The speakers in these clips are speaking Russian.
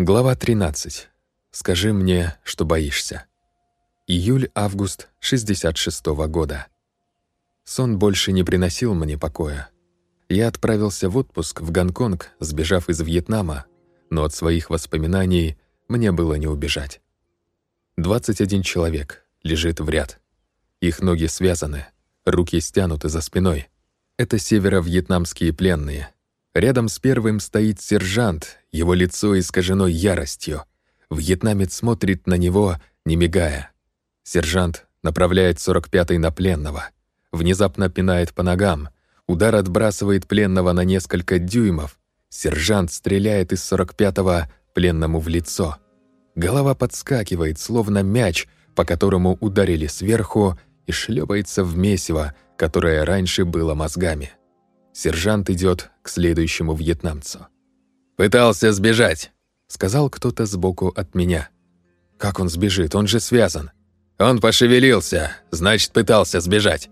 Глава 13. Скажи мне, что боишься. Июль-август 66 -го года. Сон больше не приносил мне покоя. Я отправился в отпуск в Гонконг, сбежав из Вьетнама, но от своих воспоминаний мне было не убежать. 21 человек лежит в ряд. Их ноги связаны, руки стянуты за спиной. Это северо-вьетнамские пленные — Рядом с первым стоит сержант, его лицо искажено яростью. Вьетнамец смотрит на него, не мигая. Сержант направляет 45-й на пленного. Внезапно пинает по ногам. Удар отбрасывает пленного на несколько дюймов. Сержант стреляет из 45-го пленному в лицо. Голова подскакивает, словно мяч, по которому ударили сверху, и шлепается в месиво, которое раньше было мозгами. Сержант идет к следующему вьетнамцу. «Пытался сбежать», — сказал кто-то сбоку от меня. «Как он сбежит? Он же связан». «Он пошевелился, значит, пытался сбежать».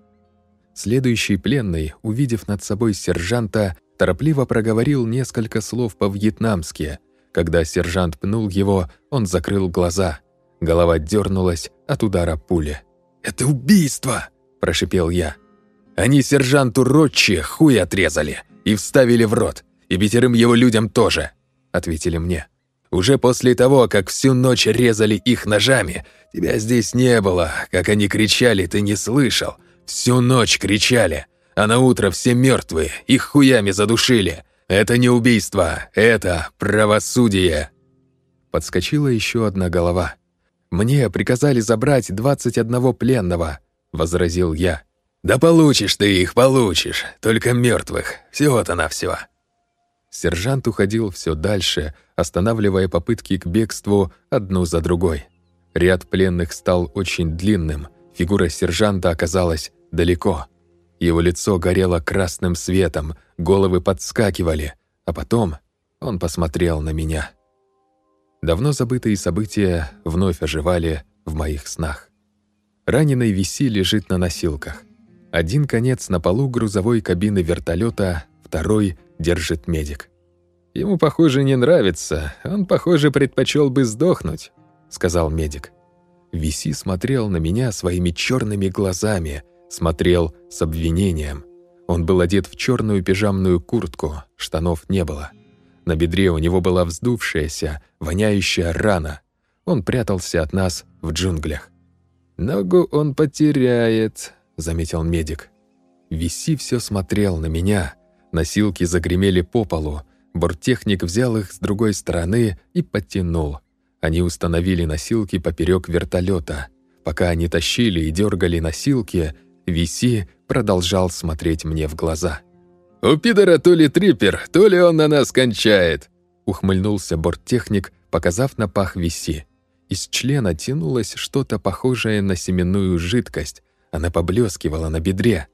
Следующий пленный, увидев над собой сержанта, торопливо проговорил несколько слов по-вьетнамски. Когда сержант пнул его, он закрыл глаза. Голова дернулась от удара пули. «Это убийство!» – прошипел я. Они сержанту Ротчи хуй отрезали и вставили в рот, и пятерым его людям тоже», — ответили мне. «Уже после того, как всю ночь резали их ножами, тебя здесь не было, как они кричали, ты не слышал. Всю ночь кричали, а на утро все мертвые, их хуями задушили. Это не убийство, это правосудие». Подскочила еще одна голова. «Мне приказали забрать 21 пленного», — возразил я. «Да получишь ты их, получишь, только мертвых, всего-то на все. Сержант уходил все дальше, останавливая попытки к бегству одну за другой. Ряд пленных стал очень длинным, фигура сержанта оказалась далеко. Его лицо горело красным светом, головы подскакивали, а потом он посмотрел на меня. Давно забытые события вновь оживали в моих снах. Раненый Виси лежит на носилках. Один конец на полу грузовой кабины вертолета, второй держит медик. «Ему, похоже, не нравится. Он, похоже, предпочел бы сдохнуть», — сказал медик. Виси смотрел на меня своими черными глазами, смотрел с обвинением. Он был одет в черную пижамную куртку, штанов не было. На бедре у него была вздувшаяся, воняющая рана. Он прятался от нас в джунглях. «Ногу он потеряет», — заметил медик. Виси все смотрел на меня. Носилки загремели по полу. Борттехник взял их с другой стороны и подтянул. Они установили носилки поперек вертолета. Пока они тащили и дергали носилки, Виси продолжал смотреть мне в глаза. «У пидора то ли трипер, то ли он на нас кончает!» ухмыльнулся борттехник, показав на пах Виси. Из члена тянулось что-то похожее на семенную жидкость, она поблескивала на бедре.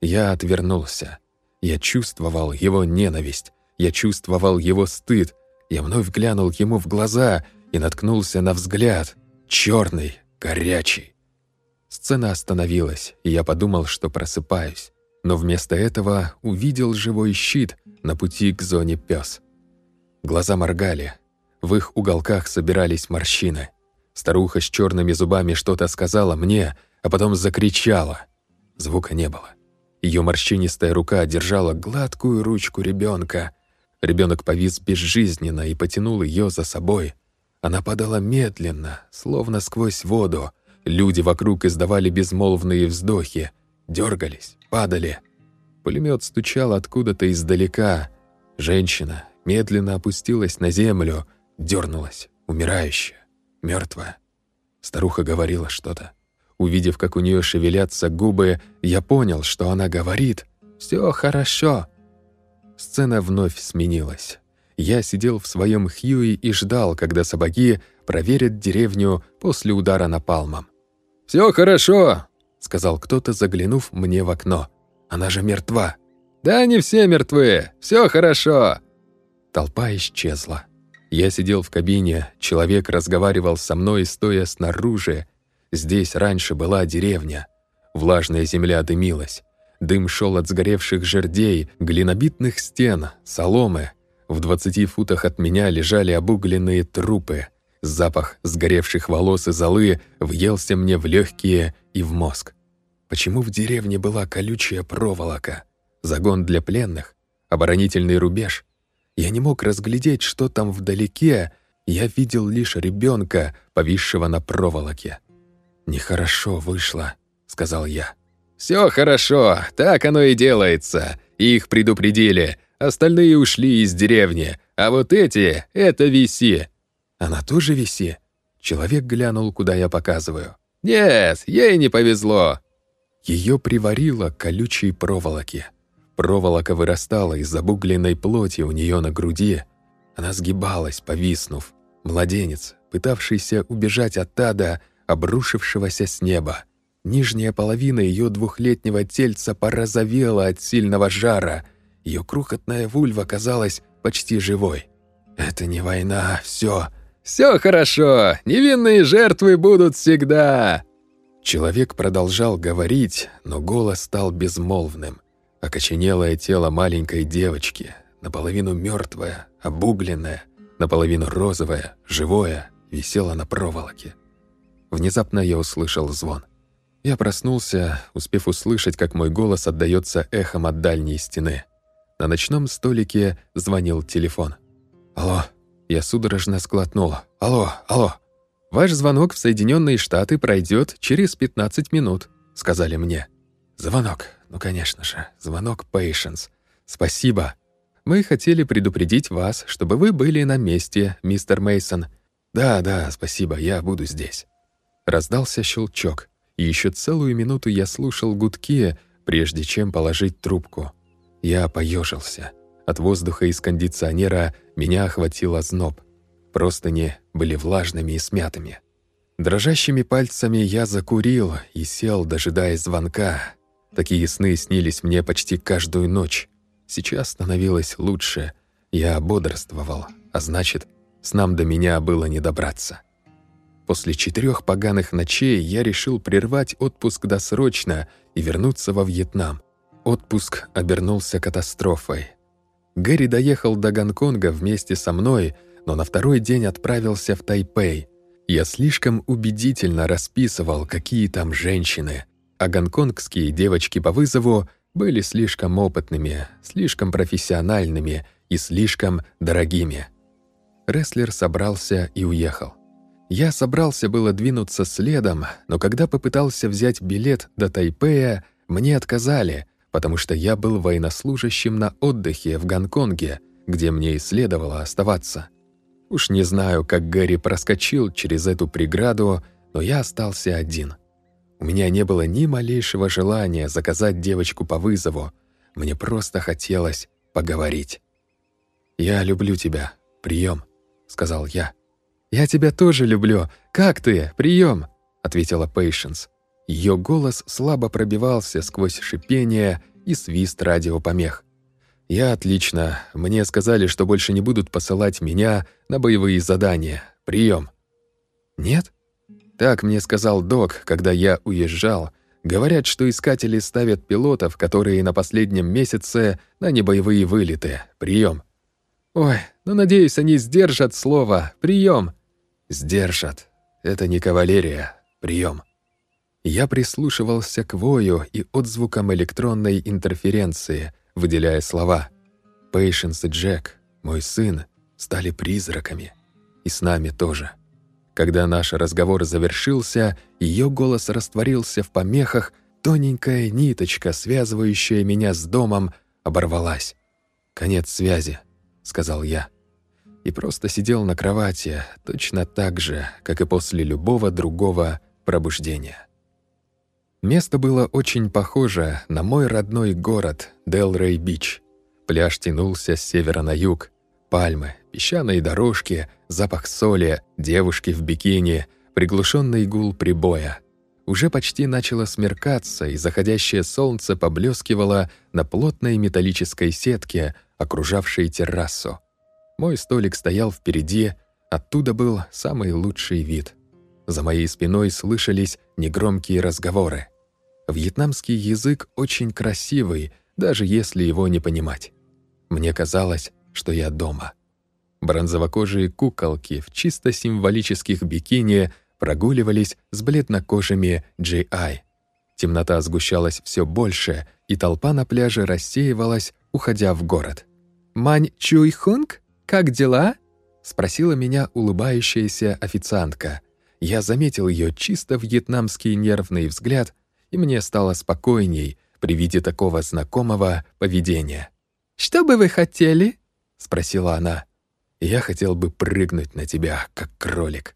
Я отвернулся. Я чувствовал его ненависть. Я чувствовал его стыд. Я вновь глянул ему в глаза и наткнулся на взгляд. черный, горячий. Сцена остановилась, и я подумал, что просыпаюсь. Но вместо этого увидел живой щит на пути к зоне пес. Глаза моргали. В их уголках собирались морщины. Старуха с черными зубами что-то сказала мне — а потом закричала. Звука не было. Ее морщинистая рука держала гладкую ручку ребенка. Ребенок повис безжизненно и потянул ее за собой. Она падала медленно, словно сквозь воду. Люди вокруг издавали безмолвные вздохи, дергались, падали. Пулемет стучал откуда-то издалека. Женщина медленно опустилась на землю, дернулась, умирающая, мертвая. Старуха говорила что-то. Увидев, как у нее шевелятся губы, я понял, что она говорит «Все хорошо». Сцена вновь сменилась. Я сидел в своем Хьюи и ждал, когда собаки проверят деревню после удара напалмом. «Все хорошо», — сказал кто-то, заглянув мне в окно. «Она же мертва». «Да не все мертвы, все хорошо». Толпа исчезла. Я сидел в кабине, человек разговаривал со мной, стоя снаружи, Здесь раньше была деревня. Влажная земля дымилась. Дым шел от сгоревших жердей, глинобитных стен, соломы. В двадцати футах от меня лежали обугленные трупы. Запах сгоревших волос и золы въелся мне в легкие и в мозг. Почему в деревне была колючая проволока? Загон для пленных? Оборонительный рубеж? Я не мог разглядеть, что там вдалеке, я видел лишь ребенка, повисшего на проволоке. «Нехорошо вышло», — сказал я. Все хорошо, так оно и делается. Их предупредили. Остальные ушли из деревни. А вот эти — это виси». «Она тоже виси?» Человек глянул, куда я показываю. «Нет, ей не повезло». Ее приварило колючей проволоке. Проволока вырастала из забугленной плоти у нее на груди. Она сгибалась, повиснув. Младенец, пытавшийся убежать от ада, обрушившегося с неба. Нижняя половина ее двухлетнего тельца порозовела от сильного жара. Ее крохотная вульва казалась почти живой. «Это не война, все. Все хорошо, невинные жертвы будут всегда!» Человек продолжал говорить, но голос стал безмолвным. Окоченелое тело маленькой девочки, наполовину мертвое, обугленное, наполовину розовое, живое, висело на проволоке. Внезапно я услышал звон. Я проснулся, успев услышать, как мой голос отдаётся эхом от дальней стены. На ночном столике звонил телефон. «Алло!» Я судорожно сглотнул. «Алло, алло!» «Ваш звонок в Соединенные Штаты пройдет через 15 минут», — сказали мне. «Звонок, ну, конечно же, звонок Patience. Спасибо. Мы хотели предупредить вас, чтобы вы были на месте, мистер Мейсон. Да, да, спасибо, я буду здесь». Раздался щелчок и еще целую минуту я слушал гудки, прежде чем положить трубку. Я поежился. От воздуха из кондиционера меня охватил озноб. Простыни были влажными и смятыми. Дрожащими пальцами я закурил и сел, дожидаясь звонка. Такие сны снились мне почти каждую ночь. Сейчас становилось лучше. Я бодрствовал, а значит, снам до меня было не добраться. После четырех поганых ночей я решил прервать отпуск досрочно и вернуться во Вьетнам. Отпуск обернулся катастрофой. Гэри доехал до Гонконга вместе со мной, но на второй день отправился в Тайпей. Я слишком убедительно расписывал, какие там женщины, а гонконгские девочки по вызову были слишком опытными, слишком профессиональными и слишком дорогими. Рестлер собрался и уехал. Я собрался было двинуться следом, но когда попытался взять билет до Тайпея, мне отказали, потому что я был военнослужащим на отдыхе в Гонконге, где мне и следовало оставаться. Уж не знаю, как Гэри проскочил через эту преграду, но я остался один. У меня не было ни малейшего желания заказать девочку по вызову. Мне просто хотелось поговорить. «Я люблю тебя. Прием», — сказал я. «Я тебя тоже люблю. Как ты? Прием!» — ответила Пейшенс. Ее голос слабо пробивался сквозь шипение и свист радиопомех. «Я отлично. Мне сказали, что больше не будут посылать меня на боевые задания. Прием. «Нет?» Так мне сказал док, когда я уезжал. Говорят, что искатели ставят пилотов, которые на последнем месяце на небоевые вылеты. Прием. «Ой, ну, надеюсь, они сдержат слово. Прием. Сдержат. Это не кавалерия. Прием. Я прислушивался к вою и отзвукам электронной интерференции, выделяя слова. Пейшенс и Джек, мой сын, стали призраками. И с нами тоже. Когда наш разговор завершился, ее голос растворился в помехах, тоненькая ниточка, связывающая меня с домом, оборвалась. «Конец связи», — сказал я и просто сидел на кровати, точно так же, как и после любого другого пробуждения. Место было очень похоже на мой родной город Делрей-Бич. Пляж тянулся с севера на юг. Пальмы, песчаные дорожки, запах соли, девушки в бикини, приглушенный гул прибоя. Уже почти начало смеркаться, и заходящее солнце поблескивало на плотной металлической сетке, окружавшей террасу. Мой столик стоял впереди, оттуда был самый лучший вид. За моей спиной слышались негромкие разговоры. Вьетнамский язык очень красивый, даже если его не понимать. Мне казалось, что я дома. Бронзовокожие куколки в чисто символических бикини прогуливались с бледнокожими GI. Темнота сгущалась все больше, и толпа на пляже рассеивалась, уходя в город. «Мань Чуй Хунг, как дела?» — спросила меня улыбающаяся официантка. Я заметил ее чисто вьетнамский нервный взгляд, и мне стало спокойней при виде такого знакомого поведения. «Что бы вы хотели?» — спросила она. «Я хотел бы прыгнуть на тебя, как кролик.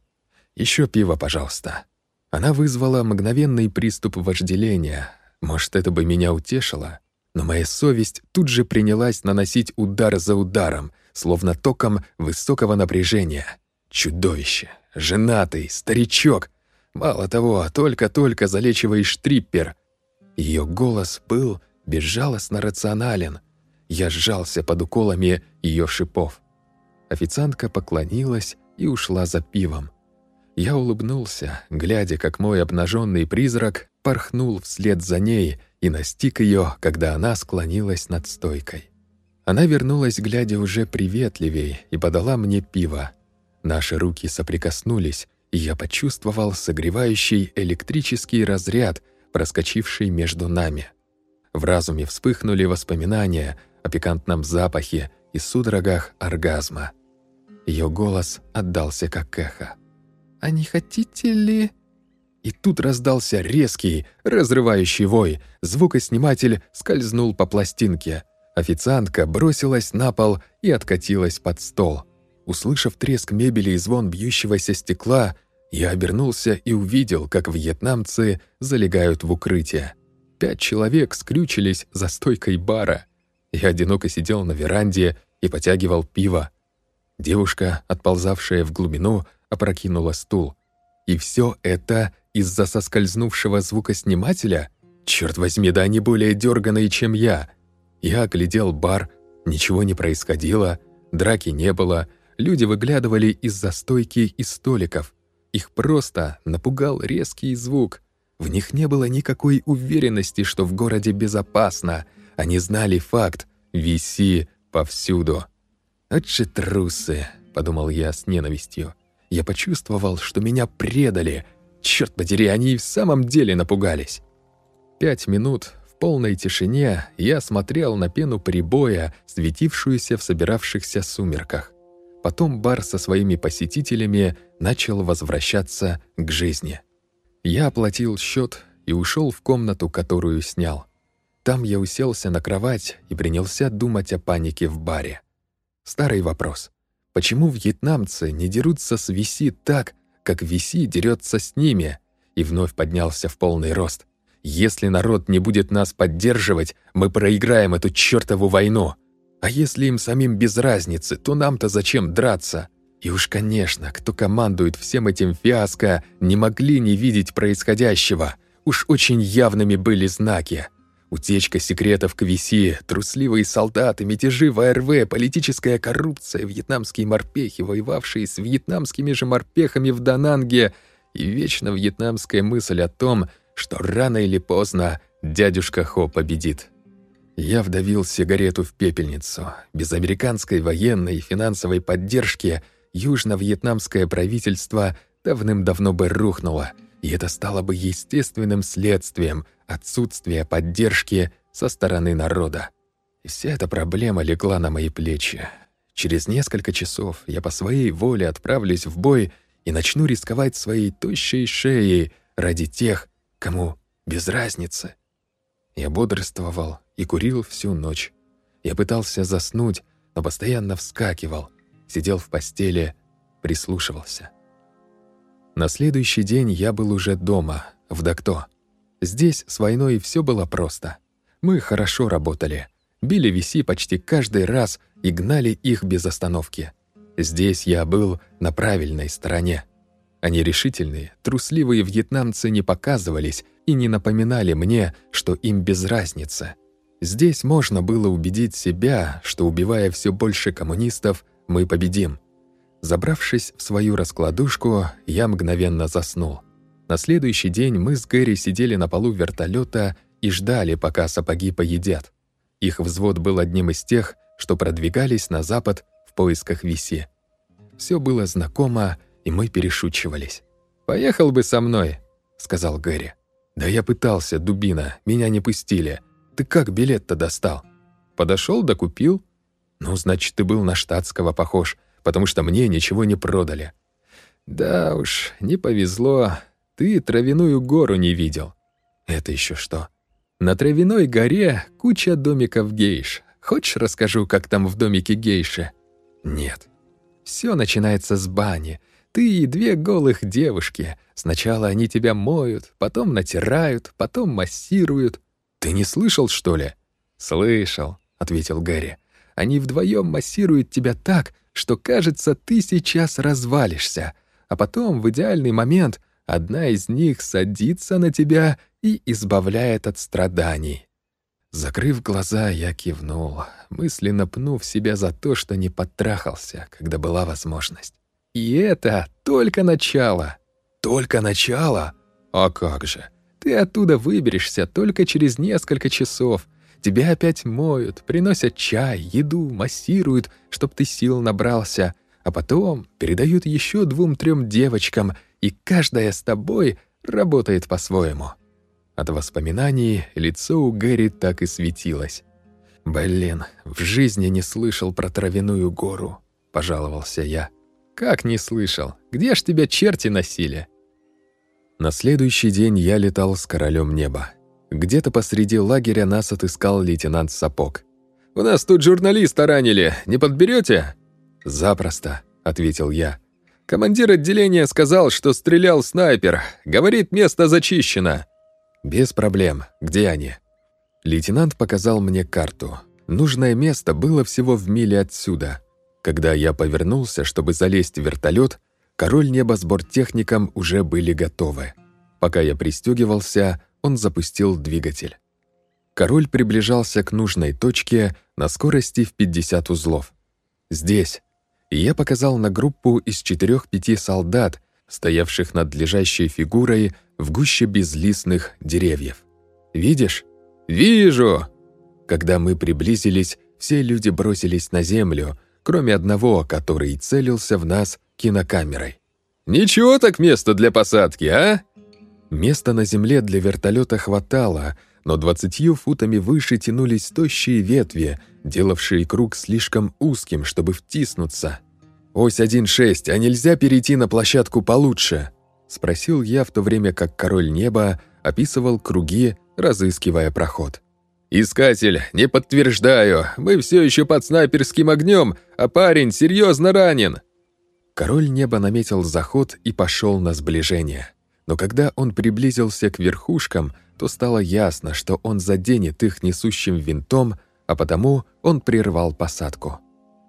Еще пиво, пожалуйста». Она вызвала мгновенный приступ вожделения. Может, это бы меня утешило? Но моя совесть тут же принялась наносить удар за ударом, словно током высокого напряжения. Чудовище, женатый, старичок. Мало того, только-только залечиваешь триппер. Ее голос был безжалостно рационален. Я сжался под уколами ее шипов. Официантка поклонилась и ушла за пивом. Я улыбнулся, глядя, как мой обнаженный призрак порхнул вслед за ней и настиг ее, когда она склонилась над стойкой. Она вернулась, глядя уже приветливей, и подала мне пиво. Наши руки соприкоснулись, и я почувствовал согревающий электрический разряд, проскочивший между нами. В разуме вспыхнули воспоминания о пикантном запахе и судорогах оргазма. Ее голос отдался как эхо. «А не хотите ли...» И тут раздался резкий, разрывающий вой. Звукосниматель скользнул по пластинке. Официантка бросилась на пол и откатилась под стол. Услышав треск мебели и звон бьющегося стекла, я обернулся и увидел, как вьетнамцы залегают в укрытие. Пять человек скрючились за стойкой бара. Я одиноко сидел на веранде и потягивал пиво. Девушка, отползавшая в глубину, опрокинула стул. И все это из-за соскользнувшего звукоснимателя? Черт возьми, да они более дерганые, чем я. Я оглядел бар, ничего не происходило, драки не было, люди выглядывали из-за стойки и столиков. Их просто напугал резкий звук. В них не было никакой уверенности, что в городе безопасно. Они знали факт «Виси повсюду». «От же трусы», — подумал я с ненавистью. Я почувствовал, что меня предали. Черт подери, они и в самом деле напугались. Пять минут полной тишине я смотрел на пену прибоя, светившуюся в собиравшихся сумерках. Потом бар со своими посетителями начал возвращаться к жизни. Я оплатил счет и ушел в комнату, которую снял. Там я уселся на кровать и принялся думать о панике в баре. Старый вопрос. Почему вьетнамцы не дерутся с Виси так, как Виси дерется с ними? И вновь поднялся в полный рост. Если народ не будет нас поддерживать, мы проиграем эту чертову войну. А если им самим без разницы, то нам-то зачем драться? И уж, конечно, кто командует всем этим фиаско, не могли не видеть происходящего. Уж очень явными были знаки. Утечка секретов к ВИСИ, трусливые солдаты, мятежи в АРВ, политическая коррупция, вьетнамские морпехи, воевавшие с вьетнамскими же морпехами в Дананге, и вечно вьетнамская мысль о том, что рано или поздно дядюшка Хо победит. Я вдавил сигарету в пепельницу. Без американской военной и финансовой поддержки южно-вьетнамское правительство давным-давно бы рухнуло, и это стало бы естественным следствием отсутствия поддержки со стороны народа. И вся эта проблема легла на мои плечи. Через несколько часов я по своей воле отправлюсь в бой и начну рисковать своей тощей шеей ради тех, кому без разницы. Я бодрствовал и курил всю ночь. Я пытался заснуть, но постоянно вскакивал, сидел в постели, прислушивался. На следующий день я был уже дома, в Докто. Здесь с войной все было просто. Мы хорошо работали. Били виси почти каждый раз и гнали их без остановки. Здесь я был на правильной стороне. Они решительные, трусливые вьетнамцы не показывались и не напоминали мне, что им без разницы. Здесь можно было убедить себя, что, убивая все больше коммунистов, мы победим. Забравшись в свою раскладушку, я мгновенно заснул. На следующий день мы с Гэри сидели на полу вертолета и ждали, пока сапоги поедят. Их взвод был одним из тех, что продвигались на запад в поисках Виси. Все было знакомо, и мы перешучивались. «Поехал бы со мной», — сказал Гэри. «Да я пытался, дубина, меня не пустили. Ты как билет-то достал?» «Подошел, да купил». «Ну, значит, ты был на штатского похож, потому что мне ничего не продали». «Да уж, не повезло. Ты травяную гору не видел». «Это еще что?» «На травяной горе куча домиков гейш. Хочешь, расскажу, как там в домике гейши?» «Нет». Все начинается с бани. Ты и две голых девушки. Сначала они тебя моют, потом натирают, потом массируют. Ты не слышал, что ли? Слышал, ответил Гэри. Они вдвоем массируют тебя так, что кажется, ты сейчас развалишься, а потом в идеальный момент одна из них садится на тебя и избавляет от страданий. Закрыв глаза, я кивнул, мысленно пнув себя за то, что не потрахался, когда была возможность. И это только начало. Только начало? А как же? Ты оттуда выберешься только через несколько часов. Тебя опять моют, приносят чай, еду, массируют, чтоб ты сил набрался, а потом передают еще двум-трем девочкам, и каждая с тобой работает по-своему. От воспоминаний лицо у Гэри так и светилось. «Блин, в жизни не слышал про травяную гору», — пожаловался я. «Как не слышал? Где ж тебя черти носили?» На следующий день я летал с королем неба. Где-то посреди лагеря нас отыскал лейтенант Сапог. «У нас тут журналиста ранили, не подберете? «Запросто», — ответил я. «Командир отделения сказал, что стрелял снайпер. Говорит, место зачищено». «Без проблем. Где они?» Лейтенант показал мне карту. Нужное место было всего в миле отсюда. Когда я повернулся, чтобы залезть в вертолет, король неба с борттехником уже были готовы. Пока я пристегивался, он запустил двигатель. Король приближался к нужной точке на скорости в 50 узлов. Здесь. И я показал на группу из четырех-пяти солдат, стоявших над лежащей фигурой в гуще безлистных деревьев. «Видишь?» «Вижу!» Когда мы приблизились, все люди бросились на землю, кроме одного, который целился в нас кинокамерой. «Ничего так место для посадки, а?» Места на земле для вертолета хватало, но двадцатью футами выше тянулись тощие ветви, делавшие круг слишком узким, чтобы втиснуться. «Ось 1.6, а нельзя перейти на площадку получше?» — спросил я, в то время как король неба описывал круги, разыскивая проход. «Искатель, не подтверждаю. Мы все еще под снайперским огнем, а парень серьезно ранен». Король неба наметил заход и пошел на сближение. Но когда он приблизился к верхушкам, то стало ясно, что он заденет их несущим винтом, а потому он прервал посадку.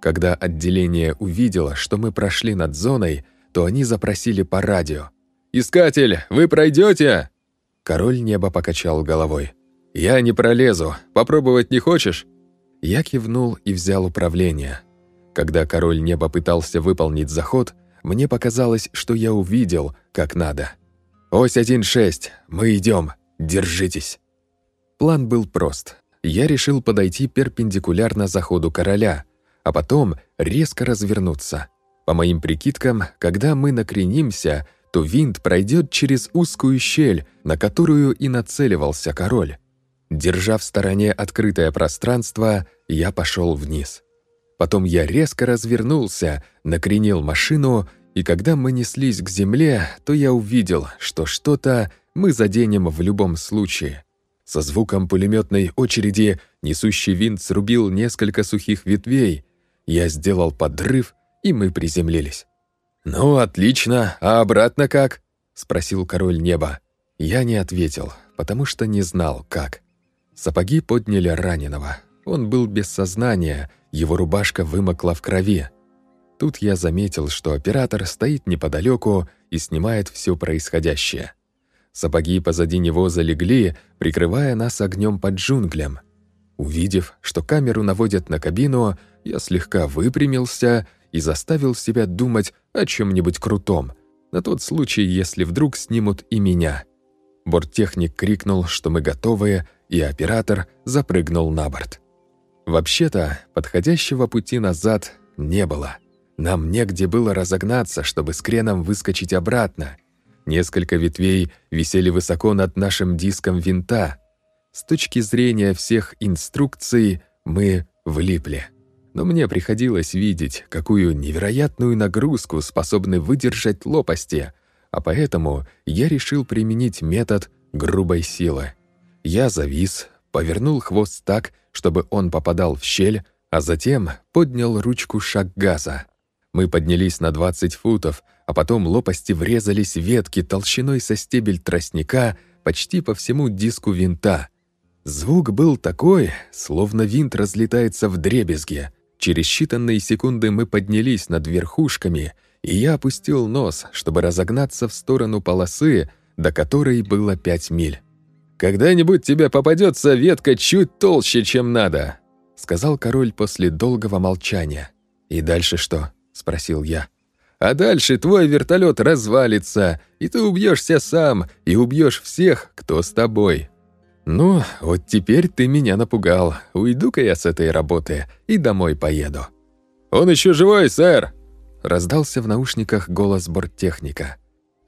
Когда отделение увидело, что мы прошли над зоной, то они запросили по радио. «Искатель, вы пройдете?» Король неба покачал головой. «Я не пролезу. Попробовать не хочешь?» Я кивнул и взял управление. Когда король неба пытался выполнить заход, мне показалось, что я увидел, как надо. «Ось 1-6, мы идем. Держитесь». План был прост. Я решил подойти перпендикулярно заходу короля, а потом резко развернуться. По моим прикидкам, когда мы накренимся, то винт пройдет через узкую щель, на которую и нацеливался король. Держа в стороне открытое пространство, я пошел вниз. Потом я резко развернулся, накренил машину, и когда мы неслись к земле, то я увидел, что что-то мы заденем в любом случае. Со звуком пулеметной очереди несущий винт срубил несколько сухих ветвей. Я сделал подрыв, и мы приземлились. «Ну, отлично, а обратно как?» — спросил король неба. Я не ответил, потому что не знал, как. Сапоги подняли раненого. Он был без сознания, его рубашка вымокла в крови. Тут я заметил, что оператор стоит неподалеку и снимает все происходящее. Сапоги позади него залегли, прикрывая нас огнем под джунглям. Увидев, что камеру наводят на кабину, я слегка выпрямился и заставил себя думать о чем-нибудь крутом, на тот случай, если вдруг снимут и меня. Борттехник крикнул, что мы готовы, и оператор запрыгнул на борт. Вообще-то, подходящего пути назад не было. Нам негде было разогнаться, чтобы с креном выскочить обратно. Несколько ветвей висели высоко над нашим диском винта. С точки зрения всех инструкций мы влипли. Но мне приходилось видеть, какую невероятную нагрузку способны выдержать лопасти, а поэтому я решил применить метод грубой силы. Я завис, повернул хвост так, чтобы он попадал в щель, а затем поднял ручку шаг газа. Мы поднялись на 20 футов, а потом лопасти врезались в ветки толщиной со стебель тростника почти по всему диску винта. Звук был такой, словно винт разлетается в дребезге. Через считанные секунды мы поднялись над верхушками, и я опустил нос, чтобы разогнаться в сторону полосы, до которой было пять миль. «Когда-нибудь тебе попадется ветка чуть толще, чем надо», — сказал король после долгого молчания. «И дальше что?» — спросил я. «А дальше твой вертолет развалится, и ты убьешься сам, и убьешь всех, кто с тобой». «Ну, вот теперь ты меня напугал. Уйду-ка я с этой работы и домой поеду». «Он еще живой, сэр!» — раздался в наушниках голос борттехника.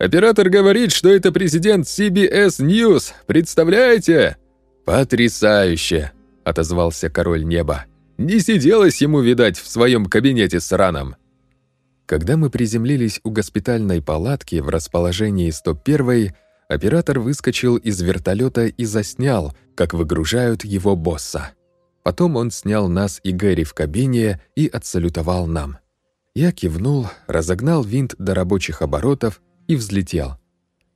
«Оператор говорит, что это президент CBS News. Представляете?» «Потрясающе!» — отозвался король неба. «Не сиделось ему, видать, в своем кабинете с раном». Когда мы приземлились у госпитальной палатки в расположении 101 оператор выскочил из вертолета и заснял, как выгружают его босса. Потом он снял нас и Гэри в кабине и отсалютовал нам. Я кивнул, разогнал винт до рабочих оборотов и взлетел.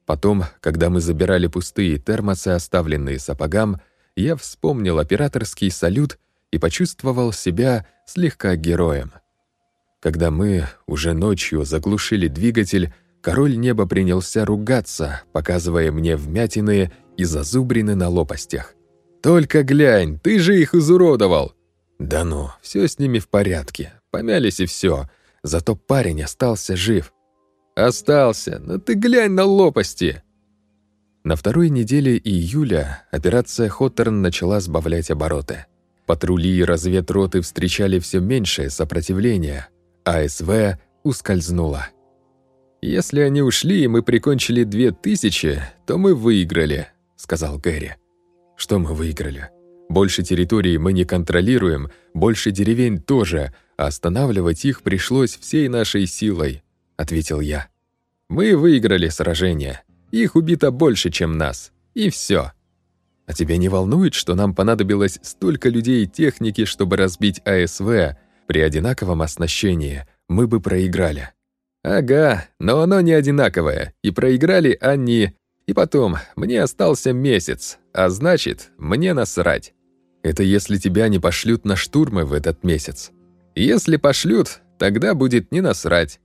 Потом, когда мы забирали пустые термосы, оставленные сапогам, я вспомнил операторский салют и почувствовал себя слегка героем. Когда мы уже ночью заглушили двигатель, король неба принялся ругаться, показывая мне вмятины и зазубрины на лопастях. «Только глянь, ты же их изуродовал!» «Да ну, все с ними в порядке, помялись и все. Зато парень остался жив». «Остался, но ты глянь на лопасти!» На второй неделе июля операция «Хоттерн» начала сбавлять обороты. Патрули и разведроты встречали все меньшее сопротивление — АСВ ускользнула. «Если они ушли, и мы прикончили две тысячи, то мы выиграли», — сказал Гэри. «Что мы выиграли? Больше территории мы не контролируем, больше деревень тоже, а останавливать их пришлось всей нашей силой», — ответил я. «Мы выиграли сражение. Их убито больше, чем нас. И все. А тебя не волнует, что нам понадобилось столько людей и техники, чтобы разбить АСВ, при одинаковом оснащении мы бы проиграли. Ага, но оно не одинаковое, и проиграли они... И потом, мне остался месяц, а значит, мне насрать. Это если тебя не пошлют на штурмы в этот месяц. Если пошлют, тогда будет не насрать.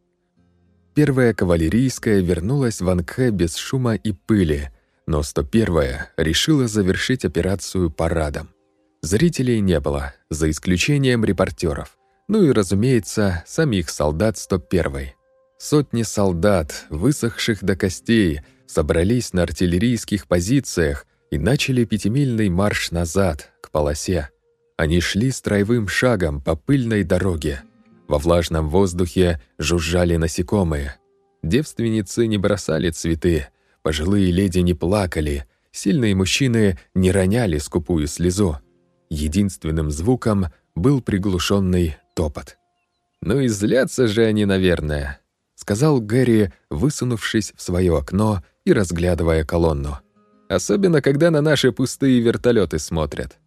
Первая кавалерийская вернулась в Анкхэ без шума и пыли, но 101-я решила завершить операцию парадом. Зрителей не было, за исключением репортеров ну и, разумеется, самих солдат 101-й. Сотни солдат, высохших до костей, собрались на артиллерийских позициях и начали пятимильный марш назад, к полосе. Они шли строевым шагом по пыльной дороге. Во влажном воздухе жужжали насекомые. Девственницы не бросали цветы, пожилые леди не плакали, сильные мужчины не роняли скупую слезу. Единственным звуком был приглушенный топот. «Ну и злятся же они, наверное», — сказал Гэри, высунувшись в свое окно и разглядывая колонну. «Особенно, когда на наши пустые вертолеты смотрят».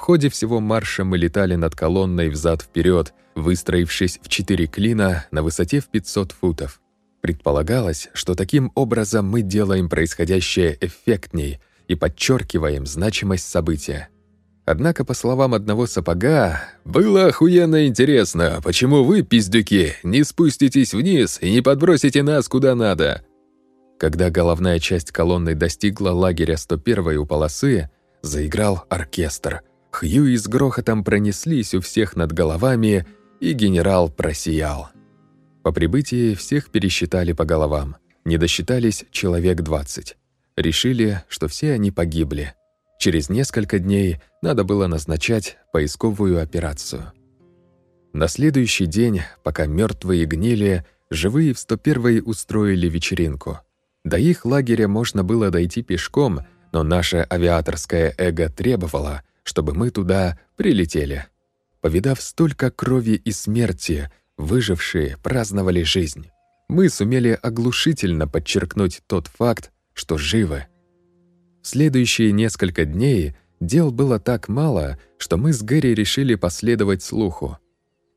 В ходе всего марша мы летали над колонной взад вперед, выстроившись в четыре клина на высоте в 500 футов. Предполагалось, что таким образом мы делаем происходящее эффектней и подчеркиваем значимость события. Однако, по словам одного сапога, «Было охуенно интересно, почему вы, пиздюки, не спуститесь вниз и не подбросите нас куда надо?» Когда головная часть колонны достигла лагеря 101 у полосы, заиграл оркестр. Хьюи с грохотом пронеслись у всех над головами, и генерал просиял. По прибытии всех пересчитали по головам. Не досчитались человек 20. Решили, что все они погибли. Через несколько дней надо было назначать поисковую операцию. На следующий день, пока мертвые гнили, живые в 101-й устроили вечеринку. До их лагеря можно было дойти пешком, но наше авиаторское эго требовало, чтобы мы туда прилетели. Повидав столько крови и смерти, выжившие праздновали жизнь. Мы сумели оглушительно подчеркнуть тот факт, что живы. В следующие несколько дней дел было так мало, что мы с Гэри решили последовать слуху.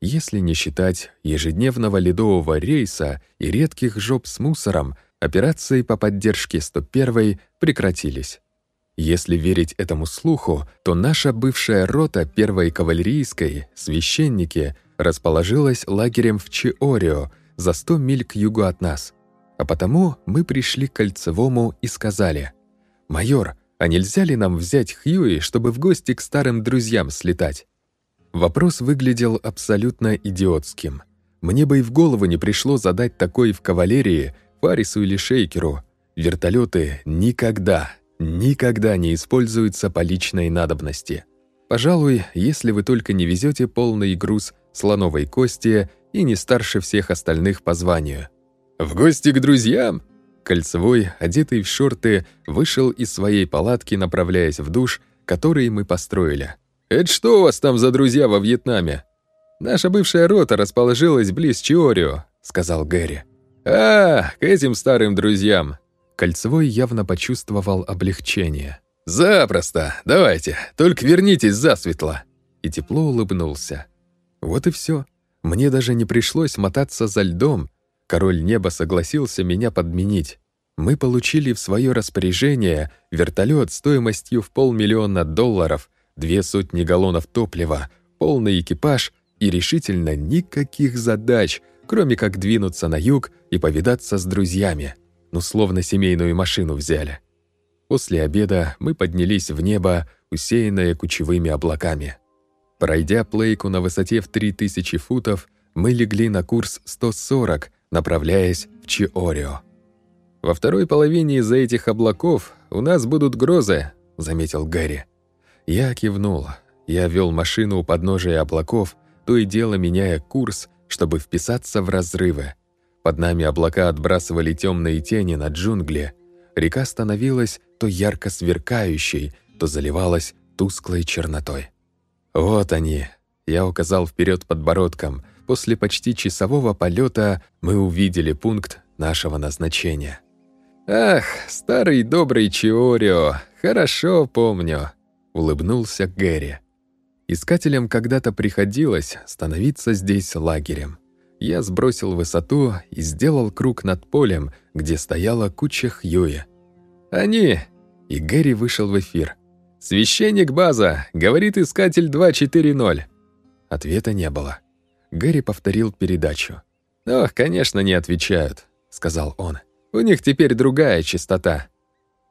Если не считать ежедневного ледового рейса и редких жоп с мусором, операции по поддержке 101 прекратились. Если верить этому слуху, то наша бывшая рота первой кавалерийской, священники, расположилась лагерем в Чиорио за 100 миль к югу от нас. А потому мы пришли к Кольцевому и сказали, «Майор, а нельзя ли нам взять Хьюи, чтобы в гости к старым друзьям слетать?» Вопрос выглядел абсолютно идиотским. Мне бы и в голову не пришло задать такой в кавалерии Фарису или Шейкеру. Вертолеты никогда, никогда не используются по личной надобности. Пожалуй, если вы только не везете полный груз слоновой кости и не старше всех остальных по званию. «В гости к друзьям!» Кольцевой, одетый в шорты, вышел из своей палатки, направляясь в душ, который мы построили. «Это что у вас там за друзья во Вьетнаме?» «Наша бывшая рота расположилась близ Чиорио», — сказал Гэри. «А, к этим старым друзьям». Кольцевой явно почувствовал облегчение. «Запросто, давайте, только вернитесь засветло». И тепло улыбнулся. Вот и все. Мне даже не пришлось мотаться за льдом. Король неба согласился меня подменить. Мы получили в свое распоряжение вертолет стоимостью в полмиллиона долларов две сотни галлонов топлива, полный экипаж и решительно никаких задач, кроме как двинуться на юг и повидаться с друзьями. Ну, словно семейную машину взяли. После обеда мы поднялись в небо, усеянное кучевыми облаками. Пройдя плейку на высоте в 3000 футов, мы легли на курс 140, направляясь в Чиорио. «Во второй половине из-за этих облаков у нас будут грозы», — заметил Гэри. Я кивнул. Я вел машину у подножия облаков, то и дело меняя курс, чтобы вписаться в разрывы. Под нами облака отбрасывали темные тени на джунгли. Река становилась то ярко сверкающей, то заливалась тусклой чернотой. «Вот они!» Я указал вперед подбородком. После почти часового полета мы увидели пункт нашего назначения. «Ах, старый добрый Чиорио, хорошо помню улыбнулся Гэри. Искателям когда-то приходилось становиться здесь лагерем. Я сбросил высоту и сделал круг над полем, где стояла куча Хьюи. «Они!» И Гэри вышел в эфир. «Священник база! Говорит искатель 240!» Ответа не было. Гэри повторил передачу. «Ох, конечно, не отвечают», — сказал он. «У них теперь другая частота».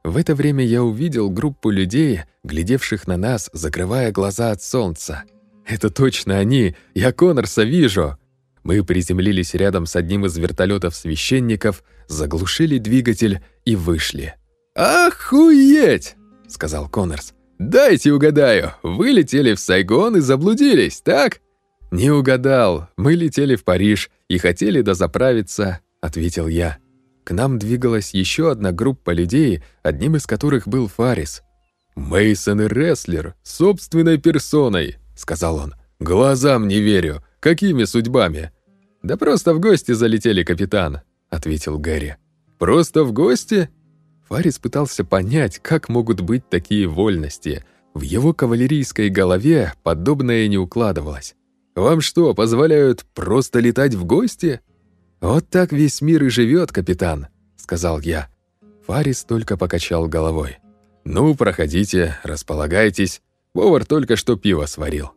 В это время я увидел группу людей, глядевших на нас, закрывая глаза от солнца. «Это точно они! Я Коннорса вижу!» Мы приземлились рядом с одним из вертолетов священников, заглушили двигатель и вышли. «Охуеть!» — сказал Коннорс. «Дайте угадаю, вы летели в Сайгон и заблудились, так?» «Не угадал. Мы летели в Париж и хотели дозаправиться», — ответил я. К нам двигалась еще одна группа людей, одним из которых был Фарис. Мейсон и Рестлер собственной персоной», — сказал он. «Глазам не верю. Какими судьбами?» «Да просто в гости залетели, капитан», — ответил Гэри. «Просто в гости?» Фарис пытался понять, как могут быть такие вольности. В его кавалерийской голове подобное не укладывалось. «Вам что, позволяют просто летать в гости?» «Вот так весь мир и живет, капитан», — сказал я. Фарис только покачал головой. «Ну, проходите, располагайтесь. Повар только что пиво сварил».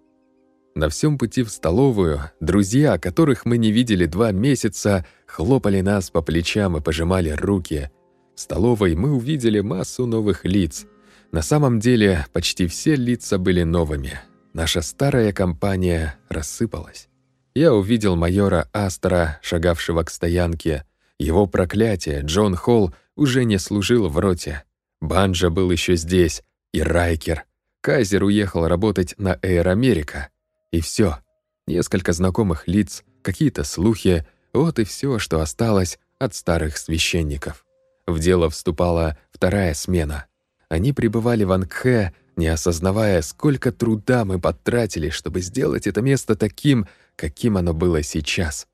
На всем пути в столовую друзья, которых мы не видели два месяца, хлопали нас по плечам и пожимали руки. В столовой мы увидели массу новых лиц. На самом деле почти все лица были новыми. Наша старая компания рассыпалась я увидел майора Астра, шагавшего к стоянке. Его проклятие, Джон Холл, уже не служил в роте. Банджа был еще здесь, и Райкер. Кайзер уехал работать на Air America. И все. Несколько знакомых лиц, какие-то слухи, вот и все, что осталось от старых священников. В дело вступала вторая смена. Они пребывали в Ангхэ, не осознавая, сколько труда мы потратили, чтобы сделать это место таким, каким оно было сейчас.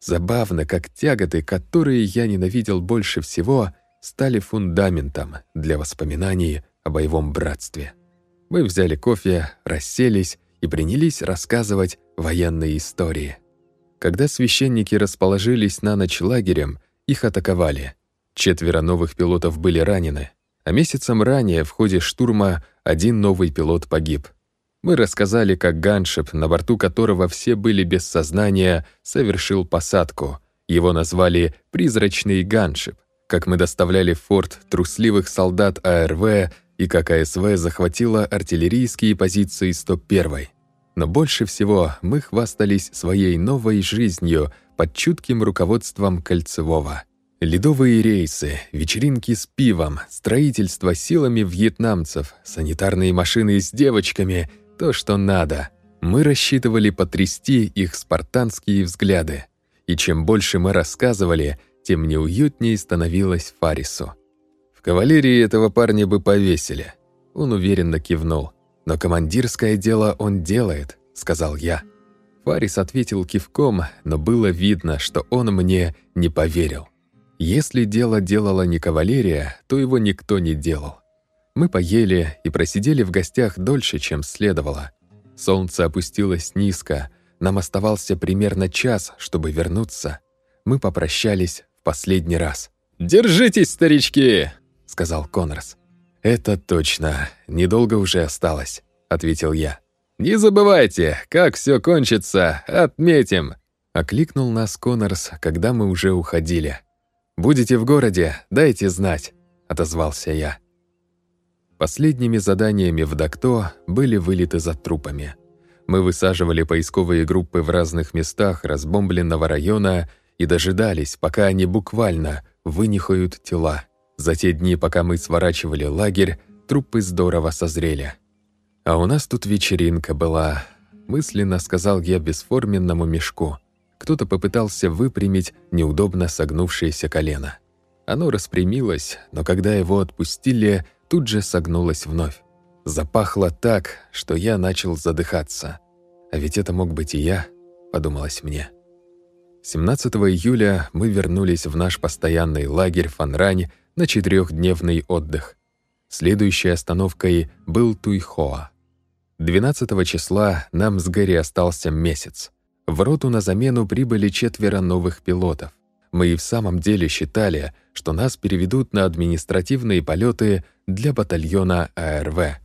Забавно, как тяготы, которые я ненавидел больше всего, стали фундаментом для воспоминаний о боевом братстве. Мы взяли кофе, расселись и принялись рассказывать военные истории. Когда священники расположились на ночь лагерем, их атаковали. Четверо новых пилотов были ранены, а месяцем ранее в ходе штурма один новый пилот погиб. Мы рассказали, как ганшип, на борту которого все были без сознания, совершил посадку. Его назвали «призрачный ганшип», как мы доставляли в форт трусливых солдат АРВ и как АСВ захватила артиллерийские позиции 101-й. Но больше всего мы хвастались своей новой жизнью под чутким руководством Кольцевого. Ледовые рейсы, вечеринки с пивом, строительство силами вьетнамцев, санитарные машины с девочками — то, что надо. Мы рассчитывали потрясти их спартанские взгляды. И чем больше мы рассказывали, тем неуютнее становилось Фарису. Кавалерии этого парня бы повесили. Он уверенно кивнул. «Но командирское дело он делает», — сказал я. Фарис ответил кивком, но было видно, что он мне не поверил. Если дело делала не кавалерия, то его никто не делал. Мы поели и просидели в гостях дольше, чем следовало. Солнце опустилось низко, нам оставался примерно час, чтобы вернуться. Мы попрощались в последний раз. «Держитесь, старички!» — сказал Конрас. «Это точно. Недолго уже осталось», — ответил я. «Не забывайте, как все кончится, отметим!» — окликнул нас Коннорс, когда мы уже уходили. «Будете в городе, дайте знать», — отозвался я. Последними заданиями в Дакто были вылеты за трупами. Мы высаживали поисковые группы в разных местах разбомбленного района и дожидались, пока они буквально вынюхают тела. За те дни, пока мы сворачивали лагерь, трупы здорово созрели. «А у нас тут вечеринка была», — мысленно сказал я бесформенному мешку. Кто-то попытался выпрямить неудобно согнувшееся колено. Оно распрямилось, но когда его отпустили, тут же согнулось вновь. Запахло так, что я начал задыхаться. А ведь это мог быть и я, подумалось мне. 17 июля мы вернулись в наш постоянный лагерь Фанрань на четырехдневный отдых. Следующей остановкой был Туйхоа. 12 числа нам с Гэри остался месяц. В роту на замену прибыли четверо новых пилотов. Мы и в самом деле считали, что нас переведут на административные полеты для батальона АРВ.